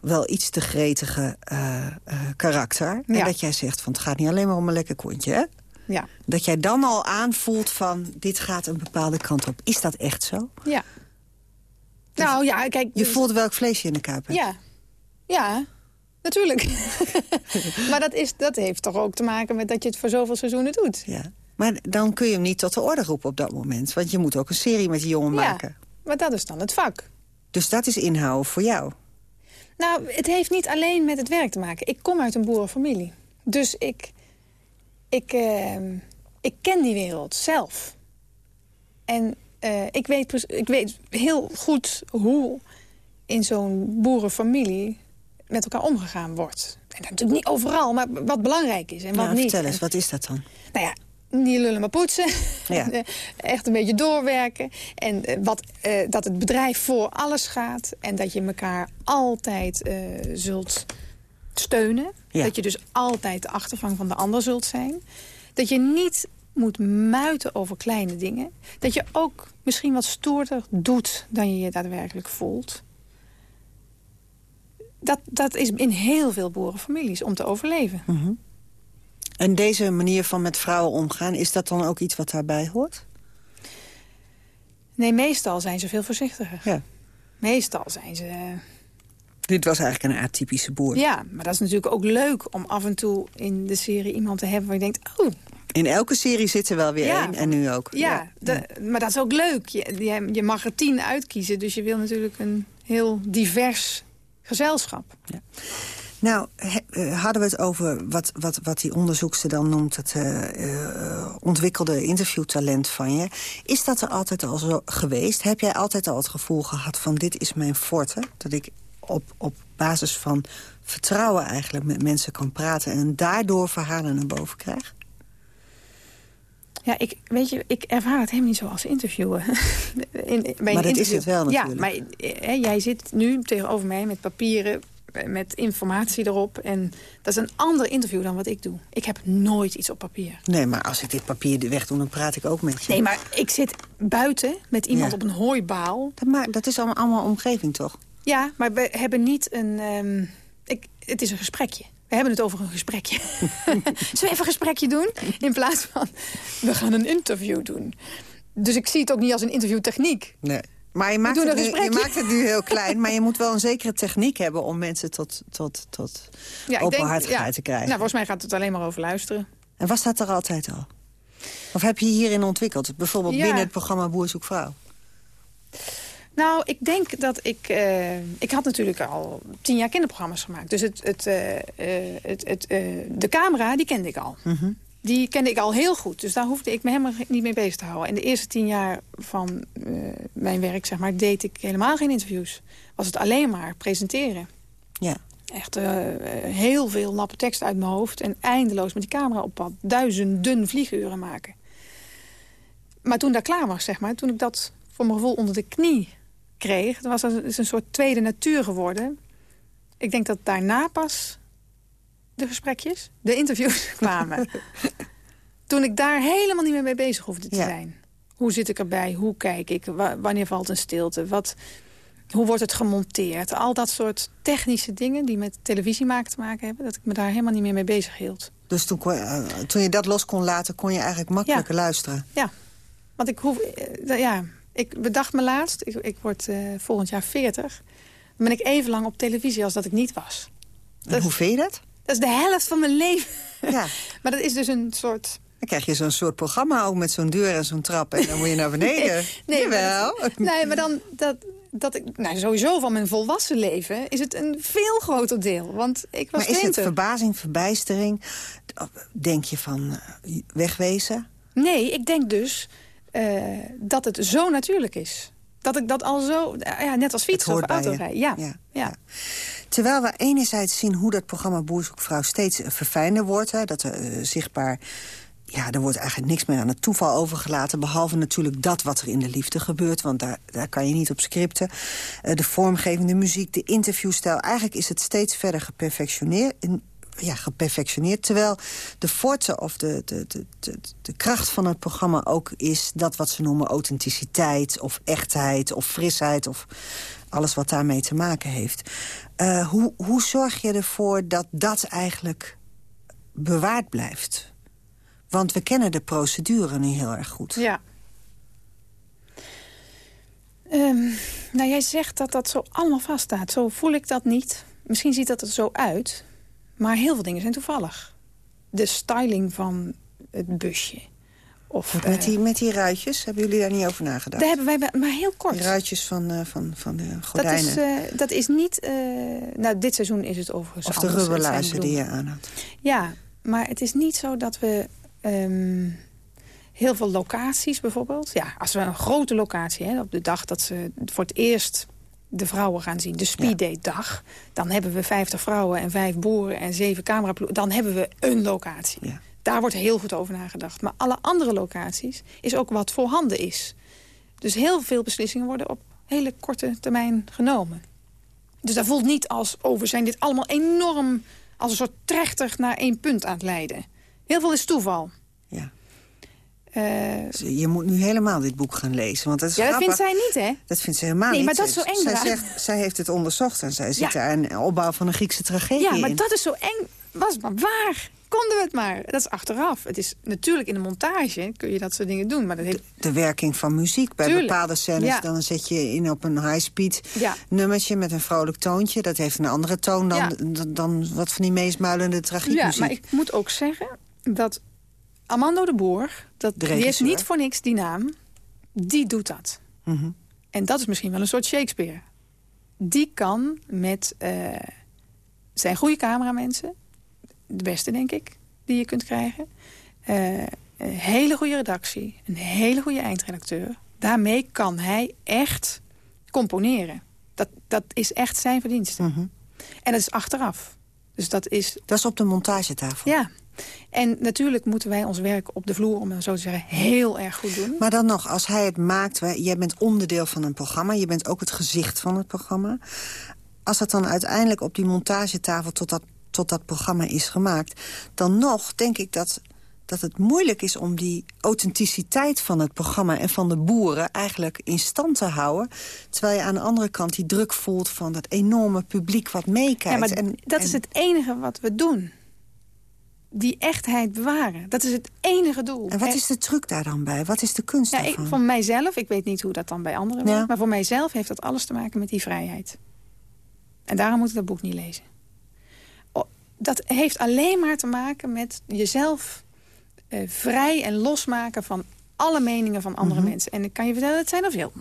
wel iets te gretige eh, eh, karakter. En dat jij zegt van het gaat niet alleen maar om een lekker kontje, hè? Ja. Dat jij dan al aanvoelt van dit gaat een bepaalde kant op. Is dat echt zo? ja. Nou ja, kijk. Je voelt welk vlees je in de kuip hebt. Ja. Ja, natuurlijk. maar dat, is, dat heeft toch ook te maken met dat je het voor zoveel seizoenen doet. Ja. Maar dan kun je hem niet tot de orde roepen op dat moment. Want je moet ook een serie met die jongen maken. Ja, maar dat is dan het vak. Dus dat is inhouden voor jou. Nou, het heeft niet alleen met het werk te maken. Ik kom uit een boerenfamilie. Dus ik, ik, eh, ik ken die wereld zelf. En eh, ik, weet, ik weet heel goed hoe in zo'n boerenfamilie met elkaar omgegaan wordt. En dat natuurlijk niet overal, maar wat belangrijk is en wat Nou, niet. vertel eens, En- wat is dat dan? nou ja, niet lullen maar poetsen. Ja. Eh, Echt een beetje doorwerken. En eh, wat, dat het bedrijf voor alles gaat. En dat je elkaar altijd zult steunen. Ja. Dat je dus altijd de achtervang van de ander zult zijn. Dat je niet moet muiten over kleine dingen. Dat je ook misschien wat stoerder doet dan je je daadwerkelijk voelt. Dat, dat is in heel veel boerenfamilies om te overleven. En deze manier van met vrouwen omgaan, is dat dan ook iets wat daarbij hoort? Nee, meestal zijn ze veel voorzichtiger. Ja. Meestal zijn ze... eh, Dit was eigenlijk een atypische boer. Ja, maar dat is natuurlijk ook leuk om af en toe in de serie iemand te hebben... waar je denkt, oh, In elke serie zit er wel weer Ja, één, en nu ook. ja, de- maar dat is ook leuk. Je, je, je mag er tien uitkiezen, dus je wil natuurlijk een heel divers gezelschap. Nou, he- eh, hadden we het over wat, wat, wat die onderzoekster dan noemt... het eh, eh, ontwikkelde interviewtalent van je. Is dat er altijd al zo geweest? Heb jij altijd al het gevoel gehad van dit is mijn forte? Dat ik op, op basis van vertrouwen eigenlijk met mensen kan praten... en daardoor verhalen naar boven krijg? Ja, ik, weet je, ik ervaar het helemaal niet zo als interviewen. In, Maar dat is het wel Ja, natuurlijk. maar eh, jij zit nu tegenover mij met papieren, eh, met informatie erop. En dat is een ander interview dan wat ik doe. Ik heb nooit iets op papier. Nee, maar als ik dit papier weg doe, dan praat ik ook met je. Nee, maar ik zit buiten met iemand Ja. op een hooibaal. Dat, maakt, dat is allemaal, allemaal omgeving, toch? Ja, maar we hebben niet een... ehm, ik, het is een gesprekje. We hebben het over een gesprekje. Zullen we even een gesprekje doen? In plaats van, we gaan een interview doen. Dus ik zie het ook niet als een interviewtechniek. Nee. Maar je maakt, het nu, je maakt het nu heel klein, maar je moet wel een zekere techniek hebben... om mensen tot, tot, tot Ja, openhartigheid ja, te krijgen. Nou, volgens mij gaat het alleen maar over luisteren. En was dat er altijd al? Of heb je hierin ontwikkeld? Bijvoorbeeld Ja. binnen het programma Boer zoekt vrouw? Nou, ik denk dat ik... eh, ik had natuurlijk al tien jaar kinderprogramma's gemaakt. Dus het, het, eh, eh, het, het, de camera, die kende ik al. Mhm. Die kende ik al heel goed. Dus daar hoefde ik me helemaal niet mee bezig te houden. En de eerste tien jaar van mijn werk, zeg maar, deed ik helemaal geen interviews. Was het alleen maar presenteren. Ja. Echt heel veel lappen tekst uit mijn hoofd. En eindeloos met die camera op pad. Duizenden vlieguren maken. Maar toen dat klaar was, zeg maar. Toen ik dat voor mijn gevoel onder de knie kreeg. Dan was is een soort tweede natuur geworden. Ik denk dat daarna pas de gesprekjes, de interviews kwamen. toen ik daar helemaal niet meer mee bezig hoefde te Ja. zijn. Hoe zit ik erbij? Hoe kijk ik? Wa- wanneer valt een stilte? Wat, hoe wordt het gemonteerd? Al dat soort technische dingen die met televisie maken te maken hebben... dat ik me daar helemaal niet meer mee bezig hield. Dus toen, kon- eh, toen je dat los kon laten, kon je eigenlijk makkelijker luisteren. Ja, want ik hoef... eh, ja, ik bedacht me laatst, ik, ik word eh, volgend jaar 40... dan ben ik even lang op televisie als dat ik niet was. En hoe vind je dat? dat is de helft van mijn leven. Ja. maar dat is dus een soort... Dan krijg je zo'n soort programma ook met zo'n deur en zo'n trap. En dan moet je naar beneden. Nee, dat- nee, maar dan... Dat, dat ik, nou, sowieso van mijn volwassen leven is het een veel groter deel. Want ik was Maar is het 20. verbazing, verbijstering? Denk je van eh, wegwezen? Nee, ik denk dus eh, dat het zo natuurlijk is. Dat ik dat al zo, ja, net als fietsen of autorijden. Ja, ja. ja. Terwijl we enerzijds zien hoe dat programma Boerzoekvrouw steeds verfijnder wordt. Hè, dat er uh, zichtbaar ja, er wordt eigenlijk niks meer aan het toeval overgelaten... behalve natuurlijk dat wat er in de liefde gebeurt. Want daar, daar kan je niet op scripten. Uh, de vormgeving, de muziek, de interviewstijl. Eigenlijk is het steeds verder geperfectioneerd. Ja, geperfectioneerd. Terwijl de forte of de, de, de, de, kracht van het programma ook is... dat wat ze noemen authenticiteit of echtheid of frisheid... of alles wat daarmee te maken heeft. Uh, hoe, hoe zorg je ervoor dat dat eigenlijk bewaard blijft? Want we kennen de procedure nu heel erg goed. Ja. Um, nou, jij zegt dat dat zo allemaal vaststaat. Zo voel ik dat niet. Misschien ziet dat er zo uit. Maar heel veel dingen zijn toevallig. De styling van het busje. Of, met, die, uh, met die ruitjes, hebben jullie daar niet over nagedacht? Daar hebben wij maar heel kort. Die ruitjes van, uh, van, van de gordijnen. Dat is, uh, dat is niet... nou, dit seizoen is het overigens Of de rubberlaarzen die je aan had. Ja, maar het is niet zo dat we Um, heel veel locaties bijvoorbeeld. Ja, als we een grote locatie hebben, op de dag dat ze voor het eerst de vrouwen gaan zien, de speeddate dag... dan hebben we 50 vrouwen en vijf boeren en zeven cameraploegen. Dan hebben we een locatie. Ja. Daar wordt heel goed over nagedacht. Maar alle andere locaties is ook wat voorhanden is. Dus heel veel beslissingen worden op hele korte termijn genomen. Dus dat voelt niet als, oh, we zijn dit allemaal enorm... als een soort trechter naar één punt aan het leiden. Heel veel is toeval. Ja. Uh, je moet nu helemaal dit boek gaan lezen. Want dat is ja, dat vindt zij niet, hè? Dat vindt ze helemaal nee, niet. maar dat is zo eng. Zij, zegt, zij heeft het onderzocht en zij ziet daar een opbouw van een Griekse tragedie in. Ja, maar in. dat is zo eng. Was maar waar. Konden we het maar. Dat is achteraf. Het is natuurlijk in de montage kun je dat soort dingen doen. Maar dat heeft... de, de werking van muziek. Bij Tuurlijk. bepaalde scènes ja. dan zet je in op een high-speed ja. nummertje met een vrolijk toontje. Dat heeft een andere toon dan, dan, dan, wat van die meesmuilende tragiekmuziek. Ja, maar ik moet ook zeggen dat Armando de Boer, dat, die heeft niet voor niks die naam, die doet dat. Mm -hmm. En dat is misschien wel een soort Shakespeare. Die kan met uh, zijn goede cameramensen, de beste denk ik, die je kunt krijgen... Uh, een hele goede redactie, een hele goede eindredacteur... daarmee kan hij echt componeren. Dat, dat is echt zijn verdienste. Mm -hmm. En dat is achteraf. Dus dat is... Dat is op de montagetafel? Ja. En natuurlijk moeten wij ons werk op de vloer, om het zo te zeggen, heel erg goed doen. Maar dan nog, als hij het maakt, jij bent onderdeel van een programma... je bent ook het gezicht van het programma. Als dat dan uiteindelijk op die montagetafel tot dat, tot dat programma is gemaakt... dan nog denk ik dat, dat het moeilijk is om die authenticiteit van het programma... en van de boeren eigenlijk in stand te houden... terwijl je aan de andere kant die druk voelt van dat enorme publiek wat meekijkt. Ja, maar en, dat en... is het enige wat we doen die echtheid bewaren. Dat is het enige doel. En wat is de truc daar dan bij? Wat is de kunst ja, daarvan? Ik, voor mijzelf, ik weet niet hoe dat dan bij anderen ja. werkt... maar voor mijzelf heeft dat alles te maken met die vrijheid. En daarom moet ik dat boek niet lezen. Dat heeft alleen maar te maken met jezelf uh, vrij en losmaken... van alle meningen van andere Mhm. mm -hmm. mensen. En ik kan je vertellen, het zijn er veel.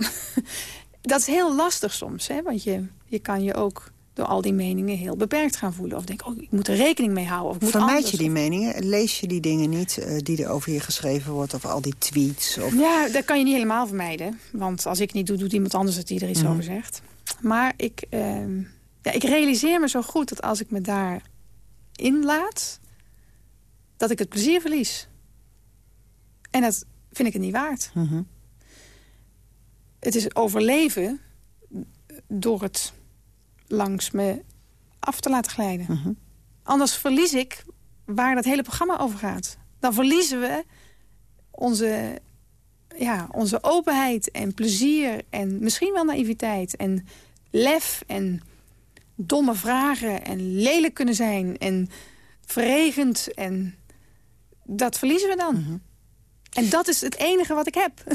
dat is heel lastig soms, hè? want je, je kan je ook door al die meningen heel beperkt gaan voelen. Of denk, oh, ik moet er rekening mee houden. Of ik moet Vermijd anders, je die of... meningen? Lees je die dingen niet uh, die er over je geschreven wordt? Of al die tweets? Of... Ja, dat kan je niet helemaal vermijden. Want als ik het niet doe, doet iemand anders het die er iets Mhm. mm over zegt. Maar ik, uh, ja, ik realiseer me zo goed dat als ik me daar inlaat... dat ik het plezier verlies. En dat vind ik het niet waard. Mm -hmm. Het is overleven door het langs me af te laten glijden. -hmm. Anders verlies ik waar dat hele programma over gaat. Dan verliezen we onze, ja, onze openheid en plezier... en misschien wel naïviteit en lef en domme vragen... en lelijk kunnen zijn en verregend. En dat verliezen we dan. -hmm. En dat is het enige wat ik heb.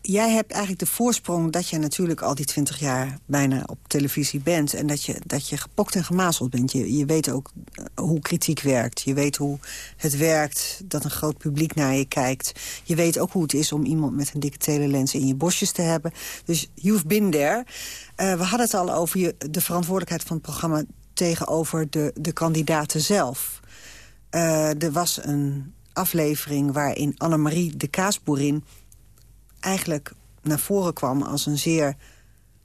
Jij hebt eigenlijk de voorsprong dat je natuurlijk al die twintig jaar bijna op televisie bent. En dat je, dat je gepokt en gemazeld bent. Je, je weet ook hoe kritiek werkt. Je weet hoe het werkt dat een groot publiek naar je kijkt. Je weet ook hoe het is om iemand met een dikke telelens in je bosjes te hebben. Dus you've been there. Uh, we hadden het al over je, de verantwoordelijkheid van het programma tegenover de, de kandidaten zelf. Uh, er was een aflevering waarin Annemarie de kaasboerin eigenlijk naar voren kwam als een zeer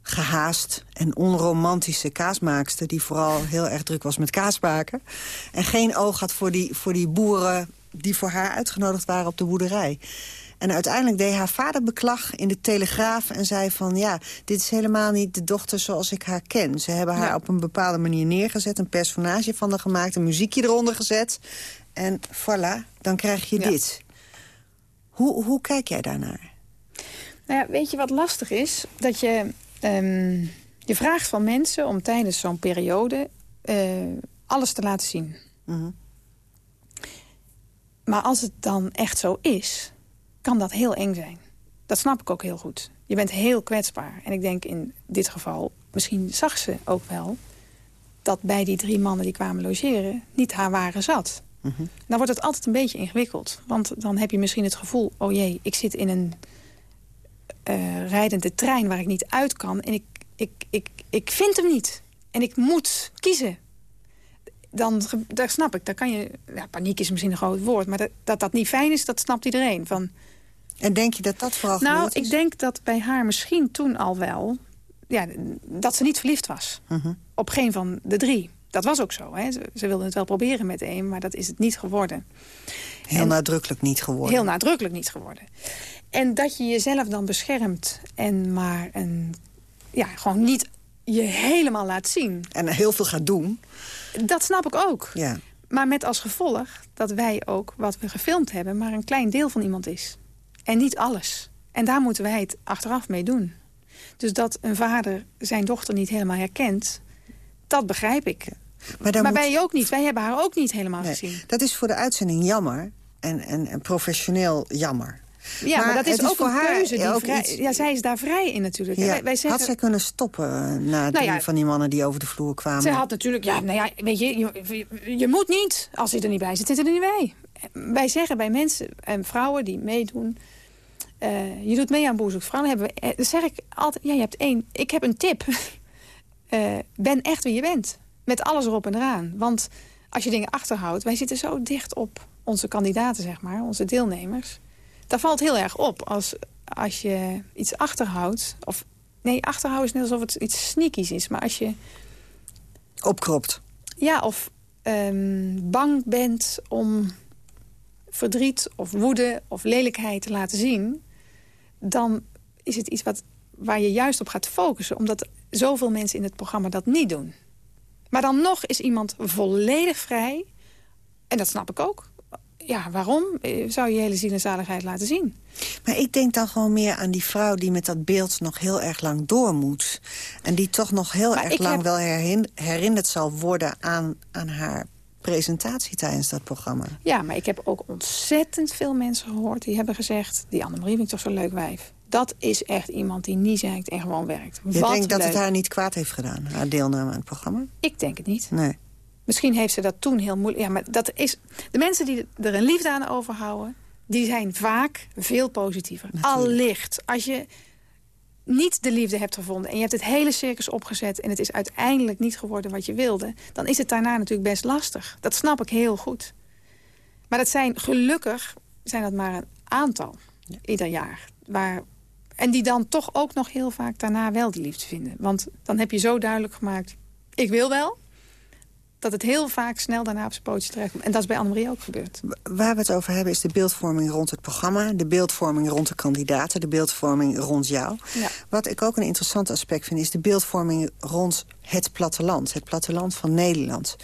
gehaast en onromantische kaasmaakster... die vooral heel erg druk was met kaasbaken. En geen oog had voor die, voor die boeren die voor haar uitgenodigd waren op de boerderij. En uiteindelijk deed haar vader beklag in de Telegraaf en zei van... ja, dit is helemaal niet de dochter zoals ik haar ken. Ze hebben haar op een bepaalde manier neergezet, een personage van haar gemaakt... een muziekje eronder gezet en voilà, dan krijg je dit. Hoe, hoe kijk jij daarnaar? Nou ja, weet je wat lastig is? Dat je, ehm, je vraagt van mensen om tijdens zo'n periode uh, alles te laten zien. Mhm. Maar als het dan echt zo is, kan dat heel eng zijn. Dat snap ik ook heel goed. Je bent heel kwetsbaar. En ik denk in dit geval, misschien zag ze ook wel... dat bij die drie mannen die kwamen logeren niet haar ware zat. Mhm. Dan wordt het altijd een beetje ingewikkeld. Want dan heb je misschien het gevoel... oh jee, ik zit in een uh, rijdende trein waar ik niet uit kan... en ik, ik, ik, ik vind hem niet. En ik moet kiezen. Dan, daar snap ik, daar kan je... Ja, paniek is misschien een groot woord... maar dat, dat dat niet fijn is, dat snapt iedereen. Van, en denk je dat dat vooral Nou, ik denk dat bij haar misschien toen al wel... Ja, dat ze niet verliefd was. Mhm. Op geen van de drie. Dat was ook zo. Hè. Ze, ze wilde het wel proberen met één, maar dat is het niet geworden. Heel nadrukkelijk niet geworden. Heel nadrukkelijk niet geworden. En dat je jezelf dan beschermt en maar een, ja, gewoon niet je helemaal laat zien. En heel veel gaat doen. Dat snap ik ook. Ja. Maar met als gevolg dat wij ook wat we gefilmd hebben... maar een klein deel van iemand is. En niet alles. En daar moeten wij het achteraf mee doen. Dus dat een vader zijn dochter niet helemaal herkent... dat begrijp ik. Maar, maar wij ook niet. Wij hebben haar ook niet helemaal gezien. Dat is voor de uitzending jammer. En, en, en professioneel jammer. Ja, maar, dat is, ook voor haar keuze. Die vrij, Ja, zij is daar vrij in natuurlijk. Ja. Wij, wij zeggen, had zij kunnen stoppen eh, na nou ja, van die mannen die over de vloer kwamen? Zij had natuurlijk, ja, nou ja, weet je, je, je moet niet. Als hij er niet bij zit, zit er niet bij. Wij zeggen bij mensen en vrouwen die meedoen... Uh, je doet mee aan Boer Vrouwen. Hebben we, uh, dan zeg ik altijd, ja, je hebt één. Ik heb een tip. uh, ben echt wie je bent. Met alles erop en eraan. Want als je dingen achterhoudt... wij zitten zo dicht op onze kandidaten, zeg maar. Onze deelnemers. Daar valt heel erg op als, als je iets achterhoudt. Of, nee, achterhouden is net alsof het iets sneakies is. Maar als je... Opkropt. Ja, of um, bang bent om verdriet of woede of lelijkheid te laten zien... dan is het iets wat, waar je juist op gaat focussen. Omdat zoveel mensen in het programma dat niet doen. Maar dan nog is iemand volledig vrij. En dat snap ik ook. Ja, waarom zou je hele ziel en zaligheid laten zien? Maar ik denk dan gewoon meer aan die vrouw die met dat beeld nog heel erg lang door moet. En die toch nog heel maar erg lang heb... wel herinnerd zal worden aan, aan haar presentatie tijdens dat programma. Ja, maar ik heb ook ontzettend veel mensen gehoord die hebben gezegd... die Annemarie vind ik toch zo'n leuk wijf. Dat is echt iemand die niet zeikt en gewoon werkt. Je denkt dat het haar niet kwaad heeft gedaan, haar deelname aan het programma? Ik denk het niet. Nee. Misschien heeft ze dat toen heel moeilijk... Ja, maar dat is... De mensen die er een liefde aan overhouden... die zijn vaak veel positiever. Allicht. Als je niet de liefde hebt gevonden... en je hebt het hele circus opgezet... en het is uiteindelijk niet geworden wat je wilde... dan is het daarna natuurlijk best lastig. Dat snap ik heel goed. Maar dat zijn gelukkig zijn dat maar een aantal ieder jaar. Waar, en die dan toch ook nog heel vaak daarna wel de liefde vinden. Want dan heb je zo duidelijk gemaakt... ik wil wel, dat het heel vaak snel daarna op zijn pootje terechtkomt. En dat is bij Annemarie ook gebeurd. Waar we het over hebben is de beeldvorming rond het programma... de beeldvorming rond de kandidaten, de beeldvorming rond jou. Ja. Wat ik ook een interessant aspect vind... is de beeldvorming rond het platteland. Het platteland van Nederland.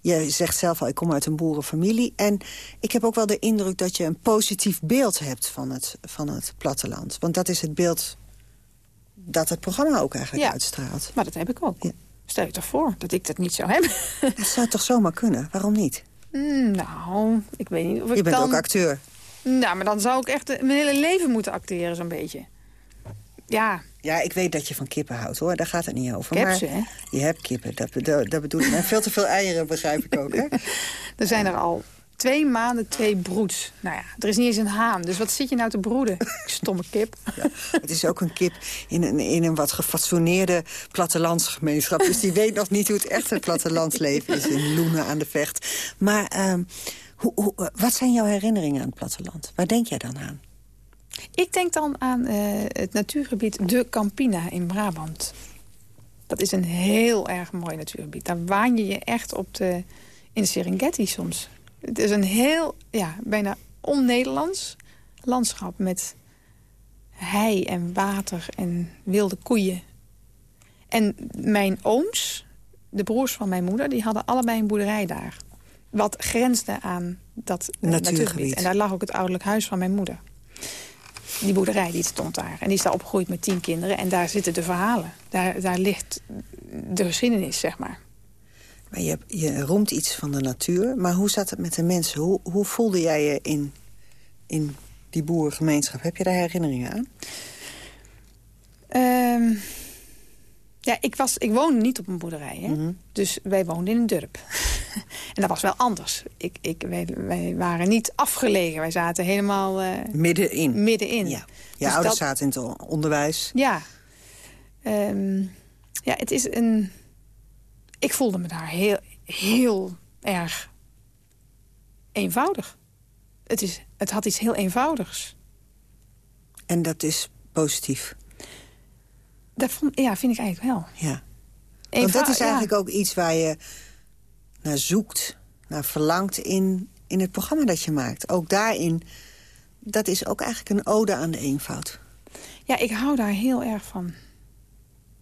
Je zegt zelf al, ik kom uit een boerenfamilie. En ik heb ook wel de indruk dat je een positief beeld hebt van het, van het platteland. Want dat is het beeld dat het programma ook eigenlijk ja, uitstraalt. maar dat heb ik ook. Ja. Stel je toch voor dat ik dat niet zou hebben? Dat zou toch zomaar kunnen? Waarom niet? Mm, nou, ik weet niet of ik Je bent dan... ook acteur. Nou, maar dan zou ik echt mijn hele leven moeten acteren zo'n beetje. Ja. Ja, ik weet dat je van kippen houdt, hoor. Daar gaat het niet over. Heb maar ze, hè? Je hebt kippen, dat, dat, dat bedoel ik. En veel te veel eieren, begrijp ik ook, hè? er zijn er al twee maanden twee broeds. Nou ja, er is niet eens een haan. Dus wat zit je nou te broeden? Stomme kip. Ja, het is ook een kip in een, in een wat gefatsoeneerde plattelandsgemeenschap. Dus die weet nog niet hoe het echte plattelandsleven is in Loenen aan de Vecht. Maar um, hoe, hoe, wat zijn jouw herinneringen aan het platteland? Waar denk jij dan aan? Ik denk dan aan eh, het natuurgebied De Campina in Brabant. Dat is een heel erg mooi natuurgebied. Daar waan je je echt op de, in de Serengeti soms. Het is een heel, ja, bijna on-Nederlands landschap met hei en water en wilde koeien. En mijn ooms, de broers van mijn moeder, die hadden allebei een boerderij daar. Wat grensde aan dat eh, natuurgebied. En daar lag ook het ouderlijk huis van mijn moeder. Die boerderij die stond daar. En die is daar opgegroeid met tien kinderen. En daar zitten de verhalen. Daar, daar ligt de geschiedenis, zeg maar. Maar je, je roemt iets van de natuur. Maar hoe zat het met de mensen? Hoe, hoe voelde jij je in, in die boerengemeenschap? Heb je daar herinneringen aan? Ehm, ja, ik, was, ik woonde niet op een boerderij. Hè? Mhm. Dus wij woonden in een dorp. en dat was wel anders. Ik, ik, wij, wij waren niet afgelegen. Wij zaten helemaal eh, Middenin. middenin. Ja. Je Dus ouders dat- zaten in het onderwijs. Ja. Ehm, ja, het is een... Ik voelde me daar heel, heel erg eenvoudig. Het, is, het had iets heel eenvoudigs. En dat is positief. Dat vond, ja, vind ik eigenlijk wel. Ja. Want dat is ja. eigenlijk ook iets waar je naar zoekt, naar verlangt in, in het programma dat je maakt. Ook daarin, dat is ook eigenlijk een ode aan de eenvoud. Ja, ik hou daar heel erg van.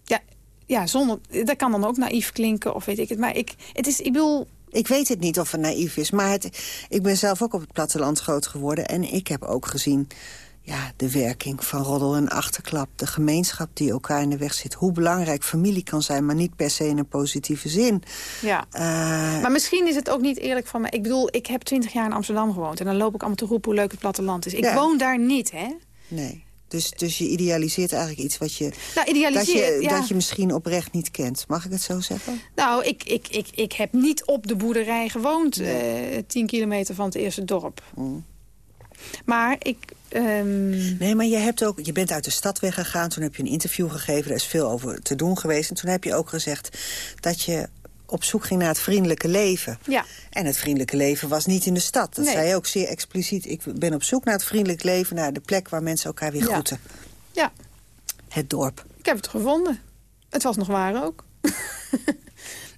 Ja, ja zonder, dat kan dan ook naïef klinken of weet ik het. Maar ik, het is, ik bedoel, Ik weet het niet of het naïef is, maar het, ik ben zelf ook op het platteland groot geworden... en ik heb ook gezien ja, de werking van roddel en achterklap... de gemeenschap die elkaar in de weg zit. Hoe belangrijk familie kan zijn, maar niet per se in een positieve zin. ja. Eh, Maar misschien is het ook niet eerlijk van me. Ik bedoel, ik heb twintig jaar in Amsterdam gewoond. En dan loop ik allemaal te roepen hoe leuk het platteland is. Ik Ja. woon daar niet, hè? nee. Dus, dus je idealiseert eigenlijk iets wat je, Nou, dat je, ja. dat je misschien oprecht niet kent. Mag ik het zo zeggen? Nou, ik, ik, ik, ik heb niet op de boerderij gewoond. eh, tien kilometer van het eerste dorp. Mm. Maar ik... ehm, Nee, maar je, hebt ook, je bent uit de stad weggegaan. Toen heb je een interview gegeven. Er is veel over te doen geweest. En toen heb je ook gezegd dat je op zoek ging naar het vriendelijke leven. ja, En het vriendelijke leven was niet in de stad. Dat Nee. zei je ook zeer expliciet. Ik ben op zoek naar het vriendelijk leven... naar de plek waar mensen elkaar weer Ja. groeten. ja, Het dorp. ik heb het gevonden. Het was nog waar ook.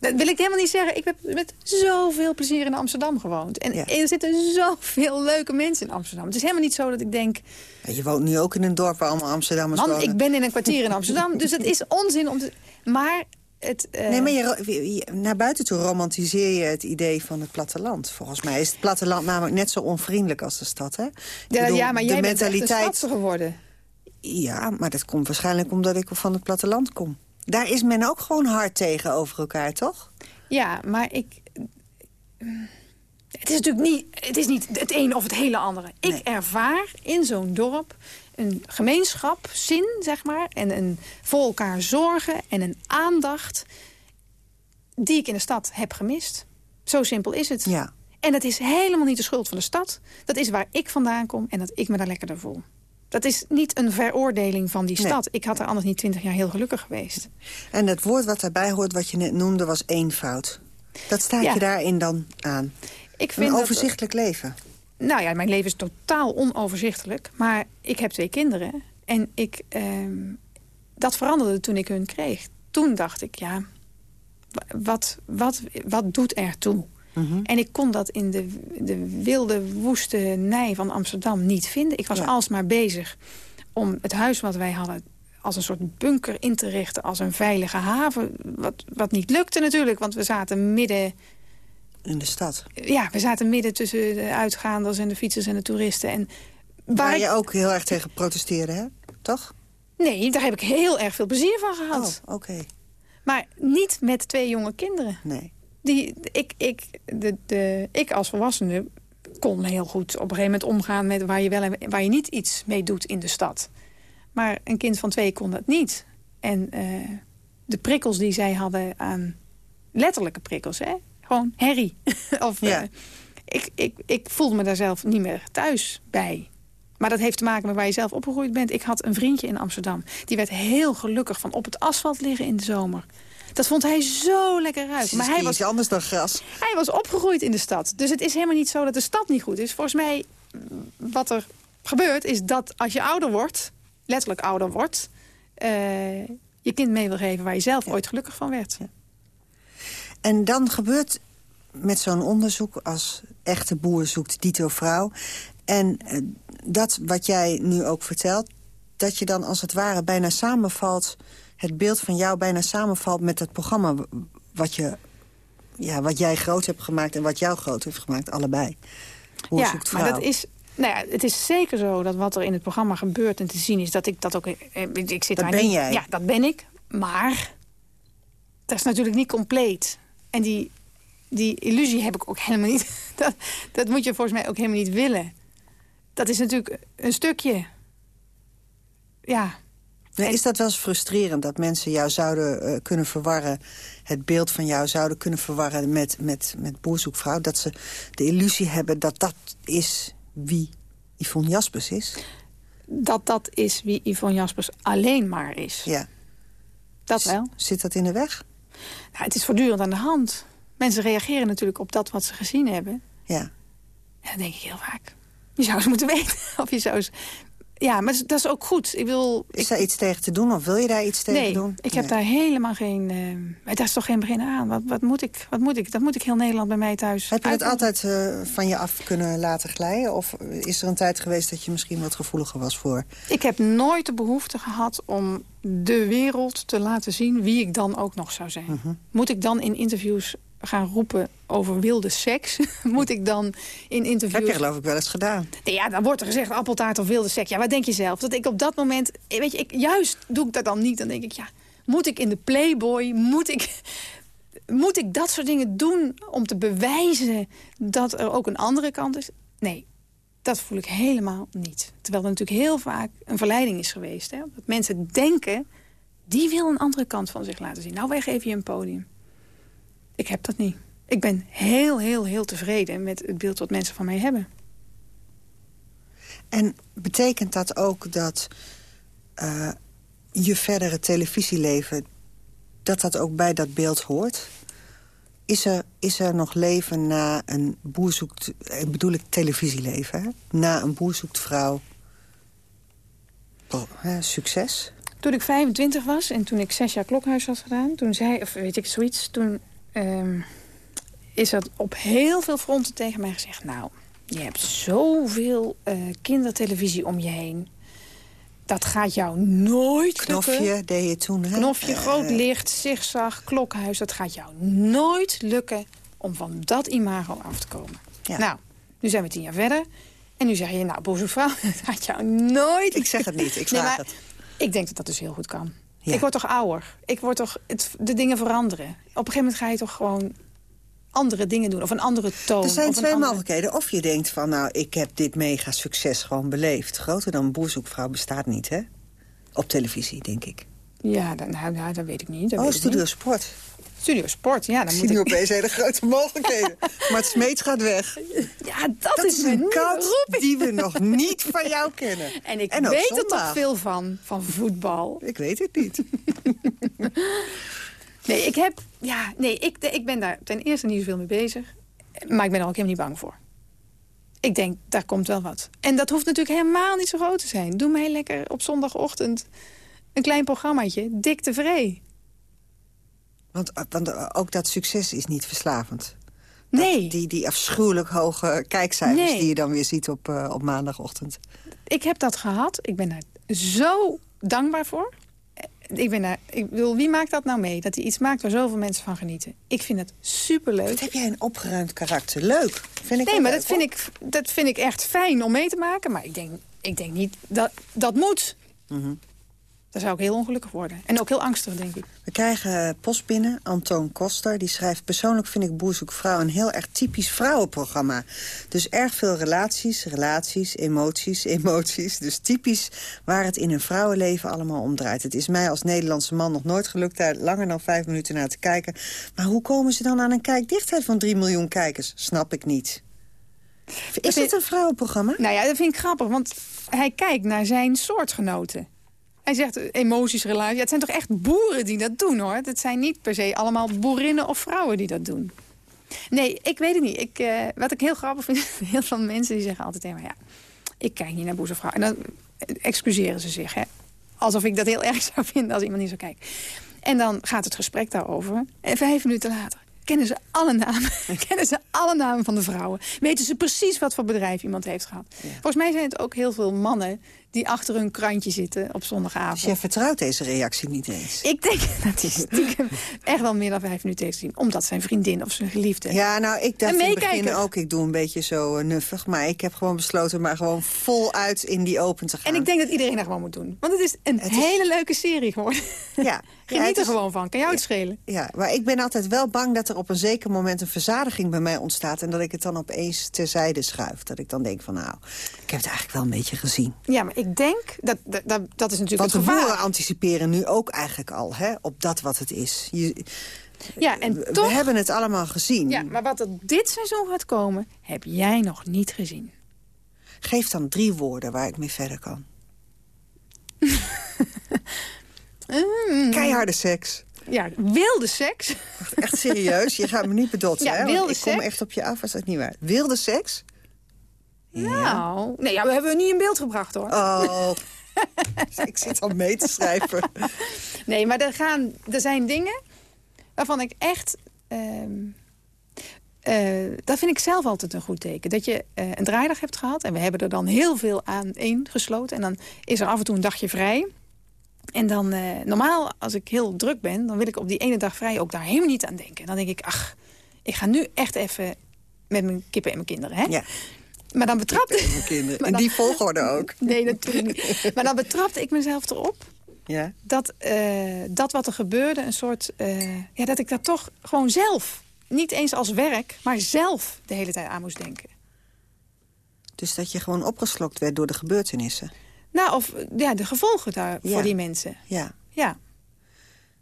Dat wil ik helemaal niet zeggen. Ik heb met zoveel plezier in Amsterdam gewoond. En Ja. er zitten zoveel leuke mensen in Amsterdam. Het is helemaal niet zo dat ik denk... En je woont nu ook in een dorp waar allemaal Amsterdammers Man, wonen. ik ben in een kwartier in Amsterdam. dus het is onzin om te... Maar het... eh, Nee, maar je, naar buiten toe romantiseer je het idee van het platteland. Volgens mij is het platteland namelijk net zo onvriendelijk als de stad. Hè? Ja, bedoel, ja, maar de jij bent echt een mentaliteit. stadser geworden. Ja, maar dat komt waarschijnlijk omdat ik van het platteland kom. Daar is men ook gewoon hard tegen over elkaar, toch? Ja, maar ik... Het is natuurlijk niet het, is niet het een of het hele andere. Ik Nee. ervaar in zo'n dorp een gemeenschap, zin, zeg maar... en een voor elkaar zorgen en een aandacht... die ik in de stad heb gemist. Zo simpel is het. Ja. En dat is helemaal niet de schuld van de stad. Dat is waar ik vandaan kom en dat ik me daar lekkerder voel. Dat is niet een veroordeling van die Nee. stad. Ik had er anders niet twintig jaar heel gelukkig geweest. En het woord wat daarbij hoort, wat je net noemde, was eenvoud. Dat staat Ja. je daarin dan aan. Ik vind Een dat- overzichtelijk leven. Nou ja, mijn leven is totaal onoverzichtelijk. Maar ik heb twee kinderen. En ik, ehm, dat veranderde toen ik hun kreeg. Toen dacht ik, ja, wa- wat, wat, wat doet er toe? Mhm. En ik kon dat in de, de wilde, woeste nij van Amsterdam niet vinden. Ik was Ja. alsmaar bezig om het huis wat wij hadden als een soort bunker in te richten... als een veilige haven, wat, wat niet lukte natuurlijk. Want we zaten midden In de stad. ja, we zaten midden tussen de uitgaanders en de fietsers en de toeristen. En waar Waar ik- je ook heel erg tegen protesteerde, hè? Toch? Nee, daar heb ik heel erg veel plezier van gehad. Oh, oké. Maar niet met twee jonge kinderen. Nee. Die, ik, ik, de, de, ik als volwassene kon heel goed op een gegeven moment omgaan... met waar je wel en waar je niet iets mee doet in de stad. Maar een kind van twee kon dat niet. En eh, de prikkels die zij hadden aan... letterlijke prikkels, hè? Gewoon herrie. of, Ja. eh, ik, ik, ik voelde me daar zelf niet meer thuis bij. Maar dat heeft te maken met waar je zelf opgegroeid bent. Ik had een vriendje in Amsterdam. Die werd heel gelukkig van op het asfalt liggen in de zomer. Dat vond hij zo lekker ruiken. Maar hij was, anders dan gras. hij was opgegroeid in de stad. Dus het is helemaal niet zo dat de stad niet goed is. Volgens mij, mm, wat er gebeurt is dat als je ouder wordt, letterlijk ouder wordt... eh, je kind mee wil geven waar je zelf ooit gelukkig van werd. En dan gebeurt met zo'n onderzoek als echte boer zoekt dito vrouw... en eh, dat wat jij nu ook vertelt... dat je dan als het ware bijna samenvalt... het beeld van jou bijna samenvalt met het programma... wat, je, ja, wat jij groot hebt gemaakt en wat jou groot heeft gemaakt, allebei. Boer ja, zoekt vrouw. maar dat is... Nou ja, het is zeker zo dat wat er in het programma gebeurt en te zien is... dat ik dat ook... eh, Ik, ik zit Dat daar ben niet- jij. Ja, dat ben ik. Maar dat is natuurlijk niet compleet. En die, die illusie heb ik ook helemaal niet. Dat, dat moet je volgens mij ook helemaal niet willen. Dat is natuurlijk een stukje. Ja, Nee, is dat wel eens frustrerend dat mensen jou zouden eh, kunnen verwarren... het beeld van jou zouden kunnen verwarren met, met, met boerzoekvrouw? Dat ze de illusie hebben dat dat is wie Yvonne Jaspers is? dat dat is wie Yvonne Jaspers alleen maar is. Ja. Dat wel. Zit dat in de weg? Nou, het is voortdurend aan de hand. Mensen reageren natuurlijk op dat wat ze gezien hebben. Ja. En dan denk ik heel vaak. Je zou eens moeten weten. Of je zou eens... Ja, maar dat is ook goed. Ik wil... Is daar iets tegen te doen of wil je daar iets tegen nee, doen? ik heb Nee. daar helemaal geen... daar is toch geen begin aan. Wat, wat, moet ik, wat moet ik? Dat moet ik heel Nederland bij mij thuis Heb je het altijd eh, van je af kunnen laten glijden? Of is er een tijd geweest dat je misschien wat gevoeliger was voor? Ik heb nooit de behoefte gehad om de wereld te laten zien wie ik dan ook nog zou zijn. Mhm. Moet ik dan in interviews gaan roepen over wilde seks? Moet ik dan in interviews... Heb je geloof ik wel eens gedaan. Nee, ja, dan wordt er gezegd appeltaart of wilde seks. Ja, wat denk je zelf? Dat ik op dat moment... Weet je, ik, juist doe ik dat dan niet. Dan denk ik, ja, moet ik in de Playboy... Moet ik, moet ik dat soort dingen doen om te bewijzen dat er ook een andere kant is? Nee, dat voel ik helemaal niet. Terwijl er natuurlijk heel vaak een verleiding is geweest. Hè? Dat mensen denken, die wil een andere kant van zich laten zien. Nou, wij geven je een podium. Ik heb dat niet. Ik ben heel, heel, heel tevreden met het beeld wat mensen van mij hebben. En betekent dat ook dat eh, je verdere televisieleven... dat dat ook bij dat beeld hoort? Is er, is er nog leven na een boerzoekt... eh, bedoel ik televisieleven, hè? Na een boerzoekt vrouw... Oh, hè, succes? Toen ik 25 was en toen ik zes jaar klokhuis had gedaan... toen zei, of weet ik zoiets, toen ehm, is er op heel veel fronten tegen mij gezegd... nou, je hebt zoveel eh, kindertelevisie om je heen. Dat gaat jou nooit lukken. Knofje deed je toen, hè? Knofje, Eh, groot licht, zigzag, klokhuis. Dat gaat jou nooit lukken om van dat imago af te komen. Ja. Nou, nu zijn we tien jaar verder. En nu zeg je, nou, boze vrouw, dat gaat jou nooit Ik zeg het niet, ik Nee, vraag maar het. Ik denk dat dat dus heel goed kan. Ja. Ik word toch ouder. Ik word toch, het, de dingen veranderen. Op een gegeven moment ga je toch gewoon andere dingen doen. Of een andere toon. Er zijn twee andere- mogelijkheden. Of je denkt van, nou, ik heb dit mega succes gewoon beleefd. Groter dan boerzoekvrouw bestaat niet, hè? Op televisie, denk ik. Ja, dat, nou, nou, dat weet ik niet. Dat Oh, Studio. Sport. Studio Sport, ja. Dan moet zie nu ik... opeens hele grote mogelijkheden. Maar het Smeets gaat weg. Ja, dat, Dat is, een roeping. die we nog niet van jou kennen. En ik En weet er toch veel van, van voetbal. Ik weet het niet. Nee, ik heb... Ja, nee, ik, ik ben daar ten eerste niet zoveel mee bezig. Maar ik ben er ook helemaal niet bang voor. Ik denk, daar komt wel wat. En dat hoeft natuurlijk helemaal niet zo groot te zijn. Doe mij lekker op zondagochtend een klein programmaatje. Dik tevreden. Want, want ook dat succes is niet verslavend. Dat- Nee, Die, die afschuwelijk hoge kijkcijfers Nee. die je dan weer ziet op, eh, op maandagochtend. ik heb dat gehad. Ik ben daar zo dankbaar voor. Ik ben daar, ik bedoel, wie maakt dat nou mee? Dat hij iets maakt waar zoveel mensen van genieten. Ik vind het superleuk. Wat heb jij een opgeruimd karakter. Leuk. Vind ik Nee, maar dat vind, ik, dat vind ik echt fijn om mee te maken. Maar ik denk, ik denk niet dat dat moet. Mhm. Dan zou ik heel ongelukkig worden. En ook heel angstig, denk ik. We krijgen post binnen, Antoon Koster. Die schrijft... Persoonlijk vind ik Boerzoek Vrouw een heel erg typisch vrouwenprogramma. Dus erg veel relaties, relaties, emoties, emoties. Dus typisch waar het in een vrouwenleven allemaal om draait. Het is mij als Nederlandse man nog nooit gelukt... daar langer dan vijf minuten naar te kijken. Maar hoe komen ze dan aan een kijkdichtheid van 3 miljoen kijkers? Snap ik niet. Is het een vrouwenprogramma? Nou ja, dat vind ik grappig. Want hij kijkt naar zijn soortgenoten. Hij zegt eh, emoties, relaties. Ja, het zijn toch echt boeren die dat doen, hoor. Het zijn niet per se allemaal boerinnen of vrouwen die dat doen. Nee, ik weet het niet. Ik, eh, wat ik heel grappig vind, heel veel mensen die zeggen altijd mij... Ja, ik kijk niet naar boezemvrouw. En dan excuseren ze zich, hè. Alsof ik dat heel erg zou vinden als iemand niet zo kijkt. En dan gaat het gesprek daarover. En vijf minuten later kennen ze alle namen. kennen ze alle namen van de vrouwen. Weten ze precies wat voor bedrijf iemand heeft gehad. Volgens mij zijn het ook heel veel mannen die achter hun krantje zitten op zondagavond. Dus jij vertrouwt deze reactie niet eens? Ik denk dat hij stiekem echt wel meer dan vijf minuten heeft gezien. Omdat zijn vriendin of zijn geliefde... Ja, nou, ik dacht in het begin ook, ik doe een beetje zo uh, nuffig. Maar ik heb gewoon besloten maar gewoon voluit in die open te gaan. En ik denk dat iedereen dat gewoon moet doen. Want het is een hele leuke serie geworden. Ja. Geniet ja, er gewoon van. Kan jou het schelen? Ja, maar ik ben altijd wel bang dat er op een zeker moment een verzadiging bij mij ontstaat. En dat ik het dan opeens terzijde schuif. Dat ik dan denk van nou, ik heb het eigenlijk wel een beetje gezien. Ja, maar ik denk, dat, dat, dat, is natuurlijk Want het de boeren anticiperen nu ook eigenlijk al hè, op dat wat het is. Je, ja, en we toch, hebben het allemaal gezien. Ja, maar wat er dit seizoen gaat komen, heb jij nog niet gezien. Geef dan drie woorden waar ik mee verder kan. Mm. Keiharde seks. Ja, wilde seks. Echt serieus? Je gaat me niet bedotsen, Ja, hè? Ik kom seks. echt op je af als dat niet waar. Wilde seks? Nou, nee, ja, we hebben het niet in beeld gebracht, hoor. Oh, ik zit al mee te schrijven. Nee, maar er, gaan, er zijn dingen waarvan ik echt... ehm, eh, dat vind ik zelf altijd een goed teken. Dat je eh, een draaidag hebt gehad en we hebben er dan heel veel aan één gesloten. En dan is er af en toe een dagje vrij. En dan, eh, normaal, als ik heel druk ben, dan wil ik op die ene dag vrij ook daar helemaal niet aan denken. Dan denk ik, ach, ik ga nu echt even met mijn kippen en mijn kinderen. Hè? Ja, Maar dan betrapte mijn kinderen. In die volgorde ook. Nee, natuurlijk niet. Maar dan betrapte ik mezelf erop Ja. dat, eh, dat wat er gebeurde een soort... eh, ja, dat ik dat toch gewoon zelf, niet eens als werk... maar zelf de hele tijd aan moest denken. Dus dat je gewoon opgeslokt werd door de gebeurtenissen. Nou, of ja, de gevolgen daar Ja. voor die mensen. Ja. Ja.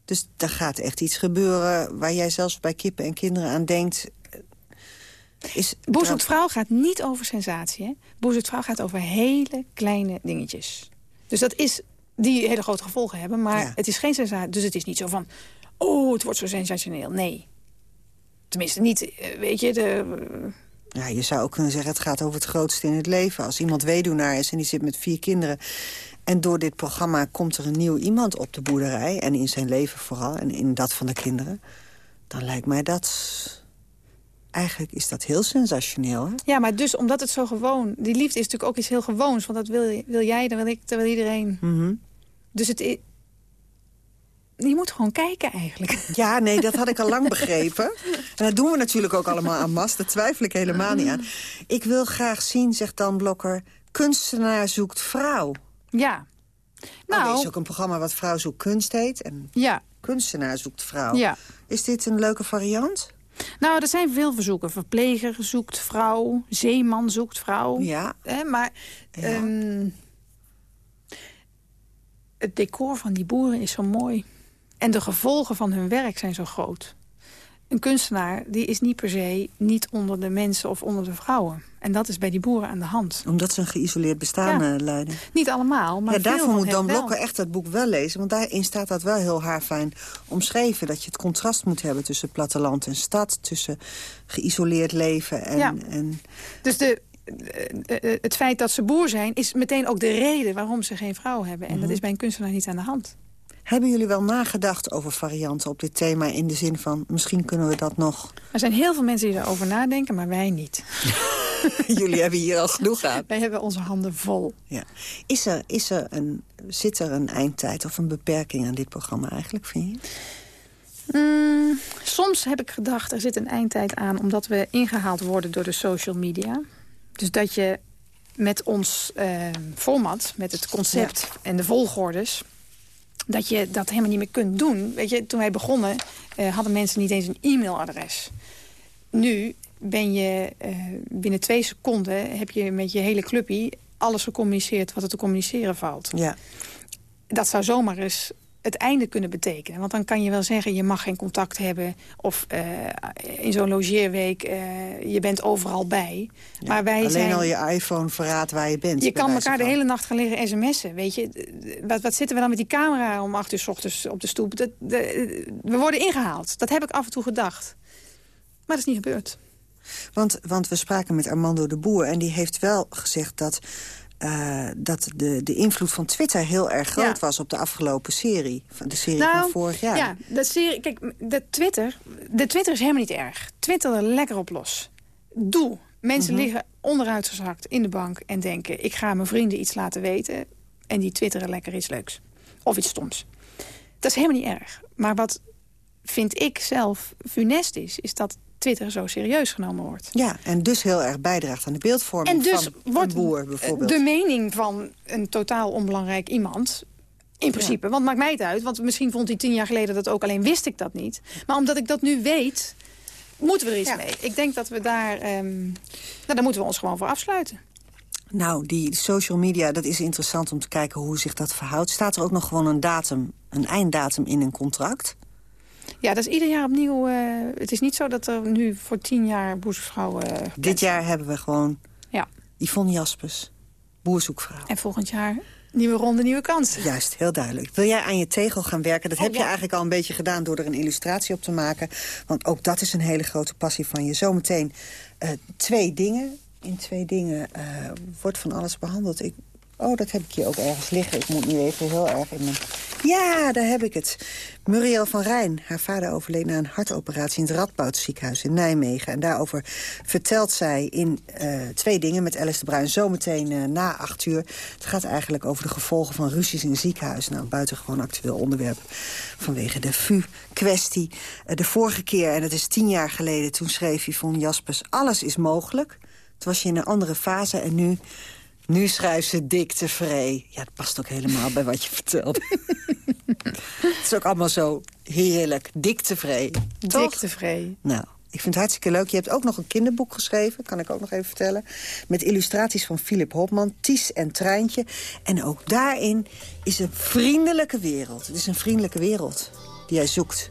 Dus er gaat echt iets gebeuren waar jij zelfs bij kippen en kinderen aan denkt. Is, Boer zoekt vrouw gaat niet over sensatie. Hè? Boer zoekt vrouw gaat over hele kleine dingetjes. Dus dat is die hele grote gevolgen hebben. Maar Ja. het is geen sensatie. Dus het is niet zo van... Oh, het wordt zo sensationeel. Nee. Tenminste, niet, eh, weet je, de, Ja, je zou ook kunnen zeggen, het gaat over het grootste in het leven. Als iemand weduwnaar is en die zit met vier kinderen... en door dit programma komt er een nieuw iemand op de boerderij... en in zijn leven vooral, en in dat van de kinderen... dan lijkt mij dat... Eigenlijk is dat heel sensationeel, hè? Ja, maar dus omdat het zo gewoon... Die liefde is natuurlijk ook iets heel gewoons. Want dat wil, wil jij, dat wil ik, dat wil iedereen. Mhm. Dus het i- Je moet gewoon kijken eigenlijk. Ja, nee, dat had ik al lang begrepen. En dat doen we natuurlijk ook allemaal aan mas. Daar twijfel ik helemaal niet aan. Ik wil graag zien, zegt Dan Blokker... kunstenaar zoekt vrouw. Ja. Nou, er Nou, is ook een programma wat Vrouw zoekt kunst heet. En ja. kunstenaar zoekt vrouw. ja. Is dit een leuke variant? Nou, er zijn veel verzoeken. Verpleger zoekt vrouw. Zeeman zoekt vrouw. Ja. Hè, maar ehm, het decor van die boeren is zo mooi. En de gevolgen van hun werk zijn zo groot. Een kunstenaar die is niet per se niet onder de mensen of onder de vrouwen. En dat is bij die boeren aan de hand. Omdat ze een geïsoleerd bestaan Ja. eh, leiden. Niet allemaal, maar ja, daarvoor moet Dan. Blokker echt dat boek wel lezen. Want daarin staat dat wel heel haarfijn omschreven. Dat je het contrast moet hebben tussen platteland en stad. Tussen geïsoleerd leven en... Ja. en Dus de, eh, eh, het feit dat ze boer zijn... is meteen ook de reden waarom ze geen vrouw hebben. En Mhm. dat is bij een kunstenaar niet aan de hand. Hebben jullie wel nagedacht over varianten op dit thema... in de zin van, misschien kunnen we dat nog... Er zijn heel veel mensen die erover nadenken, maar wij niet. jullie hebben hier al genoeg aan. Wij hebben onze handen vol. Ja. Is er, is er een, zit er een eindtijd of een beperking aan dit programma eigenlijk, vind je? Mm, soms heb ik gedacht, er zit een eindtijd aan... omdat we ingehaald worden door de social media. Dus dat je met ons eh, format, met het concept en de volgordes... dat je dat helemaal niet meer kunt doen. Weet je, toen wij begonnen eh, hadden mensen niet eens een e-mailadres. Nu ben je eh, binnen twee seconden... heb je met je hele clubje alles gecommuniceerd wat er te communiceren valt Ja. dat zou zomaar eens het einde kunnen betekenen. Want dan kan je wel zeggen, je mag geen contact hebben... of eh, in zo'n logeerweek, eh, je bent overal bij. maar wij Alleen zijn... al je iPhone verraadt waar je bent. Je kan elkaar de hele nacht gaan liggen sms'en, weet je. Wat, wat zitten we dan met die camera om acht uur 's ochtends op de stoep? Dat, de- we worden ingehaald. Dat heb ik af en toe gedacht. Maar dat is niet gebeurd. Want, want we spraken met Armando de Boer en die heeft wel gezegd dat eh, dat de, de invloed van Twitter heel erg groot Ja. was... op de afgelopen serie, van de serie Nou, van vorig jaar. Ja, de serie, kijk, de Twitter, de Twitter is helemaal niet erg. Twitter er lekker op los. Doe. Mensen Mhm. liggen onderuitgezakt in de bank en denken... ik ga mijn vrienden iets laten weten en die twitteren lekker iets leuks. Of iets stoms. Dat is helemaal niet erg. Maar wat vind ik zelf funest is... is dat Twitter zo serieus genomen wordt. Ja, en dus heel erg bijdraagt aan de beeldvorming En dus van een wordt boer bijvoorbeeld. de mening van een totaal onbelangrijk iemand... In principe, want maakt mij het uit. Want misschien vond hij tien jaar geleden dat ook, alleen wist ik dat niet. Maar omdat ik dat nu weet, moeten we er iets Ja. mee. Ik denk dat we daar... ehm, nou, daar moeten we ons gewoon voor afsluiten. Nou, die social media, dat is interessant om te kijken hoe zich dat verhoudt. Staat er ook nog gewoon een datum, een einddatum in een contract? Ja, dat is ieder jaar opnieuw... eh, het is niet zo dat er nu voor tien jaar boersvrouwen... eh, Dit jaar hebben we gewoon Ja. Yvonne Jaspers, boerzoekvrouw. En volgend jaar nieuwe ronde, nieuwe kansen. Juist, heel duidelijk. Wil jij aan je tegel gaan werken? Dat Oh, heb je eigenlijk al een beetje gedaan door er een illustratie op te maken. Want ook dat is een hele grote passie van je. Zometeen eh, twee dingen. In twee dingen wordt van alles behandeld. Ik, oh, dat heb ik hier ook ergens liggen. Ik moet nu even heel erg in mijn... Ja, daar heb ik het. Muriel van Rijn. Haar vader overleed na een hartoperatie in het Radboud ziekenhuis in Nijmegen. En daarover vertelt zij in eh, twee dingen met Alice de Bruin. Zometeen eh, na acht uur. Het gaat eigenlijk over de gevolgen van ruzies in ziekenhuis. Nou, een buitengewoon actueel onderwerp vanwege de VU-kwestie. Eh, de vorige keer, en dat is tien jaar geleden, toen schreef Yvonne Jaspers... alles is mogelijk. Toen was je in een andere fase en nu... Nu schrijft ze dik tevreden. Ja, dat past ook helemaal bij wat je vertelde. het is ook allemaal zo heerlijk. Dik tevreden. Toch? Dik tevreden. Nou, ik vind het hartstikke leuk. Je hebt ook nog een kinderboek geschreven, kan ik ook nog even vertellen. Met illustraties van Philip Hopman, Ties en Treintje. En ook daarin is een vriendelijke wereld. Het is een vriendelijke wereld die jij zoekt.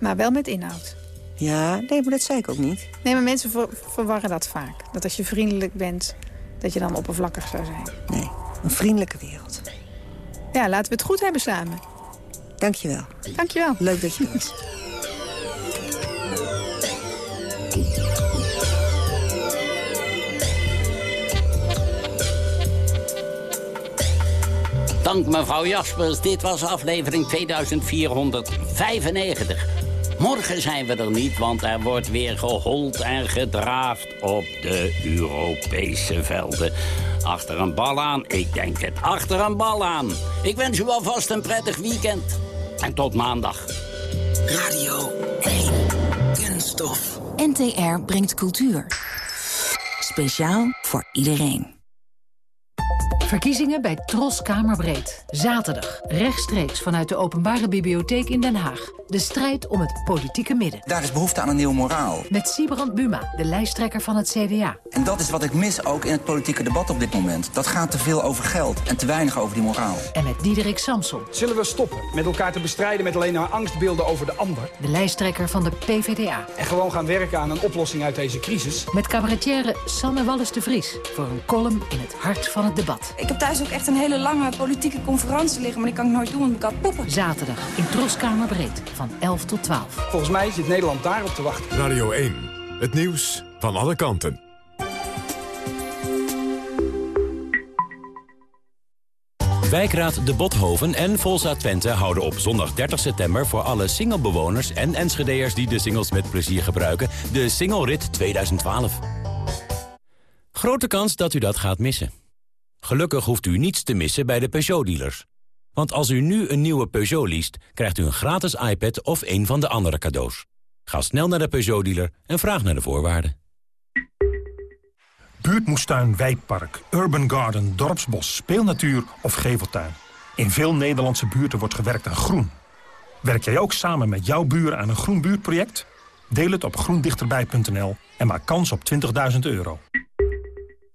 Maar wel met inhoud. Ja, nee, maar dat zei ik ook niet. Nee, maar mensen ver- verwarren dat vaak. Dat als je vriendelijk bent, dat je dan oppervlakkig zou zijn. Nee, een vriendelijke wereld. Ja, laten we het goed hebben samen. Dankjewel. Dankjewel. Leuk dat je er was. Dank mevrouw Jaspers. Dit was aflevering 2495. Morgen zijn we er niet, want er wordt weer gehold en gedraafd op de Europese velden. Achter een bal aan, ik denk het, achter een bal aan. Ik wens u alvast een prettig weekend. En tot maandag. Radio 1. Kunststof. NTR brengt cultuur. Speciaal voor iedereen. Verkiezingen bij Tros Kamerbreed. Zaterdag, rechtstreeks vanuit de Openbare Bibliotheek in Den Haag. De strijd om het politieke midden. Daar is behoefte aan een nieuw moraal. Met Sibrand Buma, de lijsttrekker van het CDA. En dat is wat ik mis ook in het politieke debat op dit moment. Dat gaat te veel over geld en te weinig over die moraal. En met Diederik Samson, Zullen we stoppen met elkaar te bestrijden met alleen maar angstbeelden over de ander? de lijsttrekker van de PvdA. En gewoon gaan werken aan een oplossing uit deze crisis? Met cabaretière Sanne Wallis de Vries. Voor een column in het hart van het debat. Ik heb thuis ook echt een hele lange politieke conferentie liggen... maar die kan ik nooit doen, want ik kan poepen. Zaterdag in Tros Kamerbreed van 11 tot 12. Volgens mij zit Nederland daarop te wachten. Radio 1. Het nieuws van alle kanten. Wijkraad De Bothoven en Volsa Twente houden op zondag 30 september... voor alle singlebewoners en Enschede'ers die de singles met plezier gebruiken... de Single Rit 2012. Grote kans dat u dat gaat missen. Gelukkig hoeft u niets te missen bij de Peugeot-dealers. Want als u nu een nieuwe Peugeot leest... krijgt u een gratis iPad of een van de andere cadeaus. Ga snel naar de Peugeot-dealer en vraag naar de voorwaarden. Buurtmoestuin, wijkpark, urban garden, dorpsbos, speelnatuur of geveltuin. In veel Nederlandse buurten wordt gewerkt aan groen. Werk jij ook samen met jouw buren aan een groen buurtproject? Deel het op groendichterbij.nl en maak kans op 20.000 euro.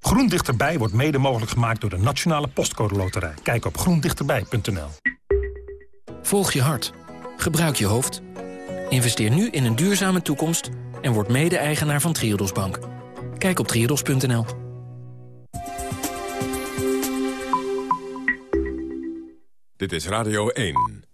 Groen Dichterbij wordt mede mogelijk gemaakt door de Nationale Postcode Loterij. Kijk op groendichterbij.nl. Volg je hart. Gebruik je hoofd. Investeer nu in een duurzame toekomst en word mede-eigenaar van Triodos Bank. Kijk op triodos.nl. Dit is Radio 1.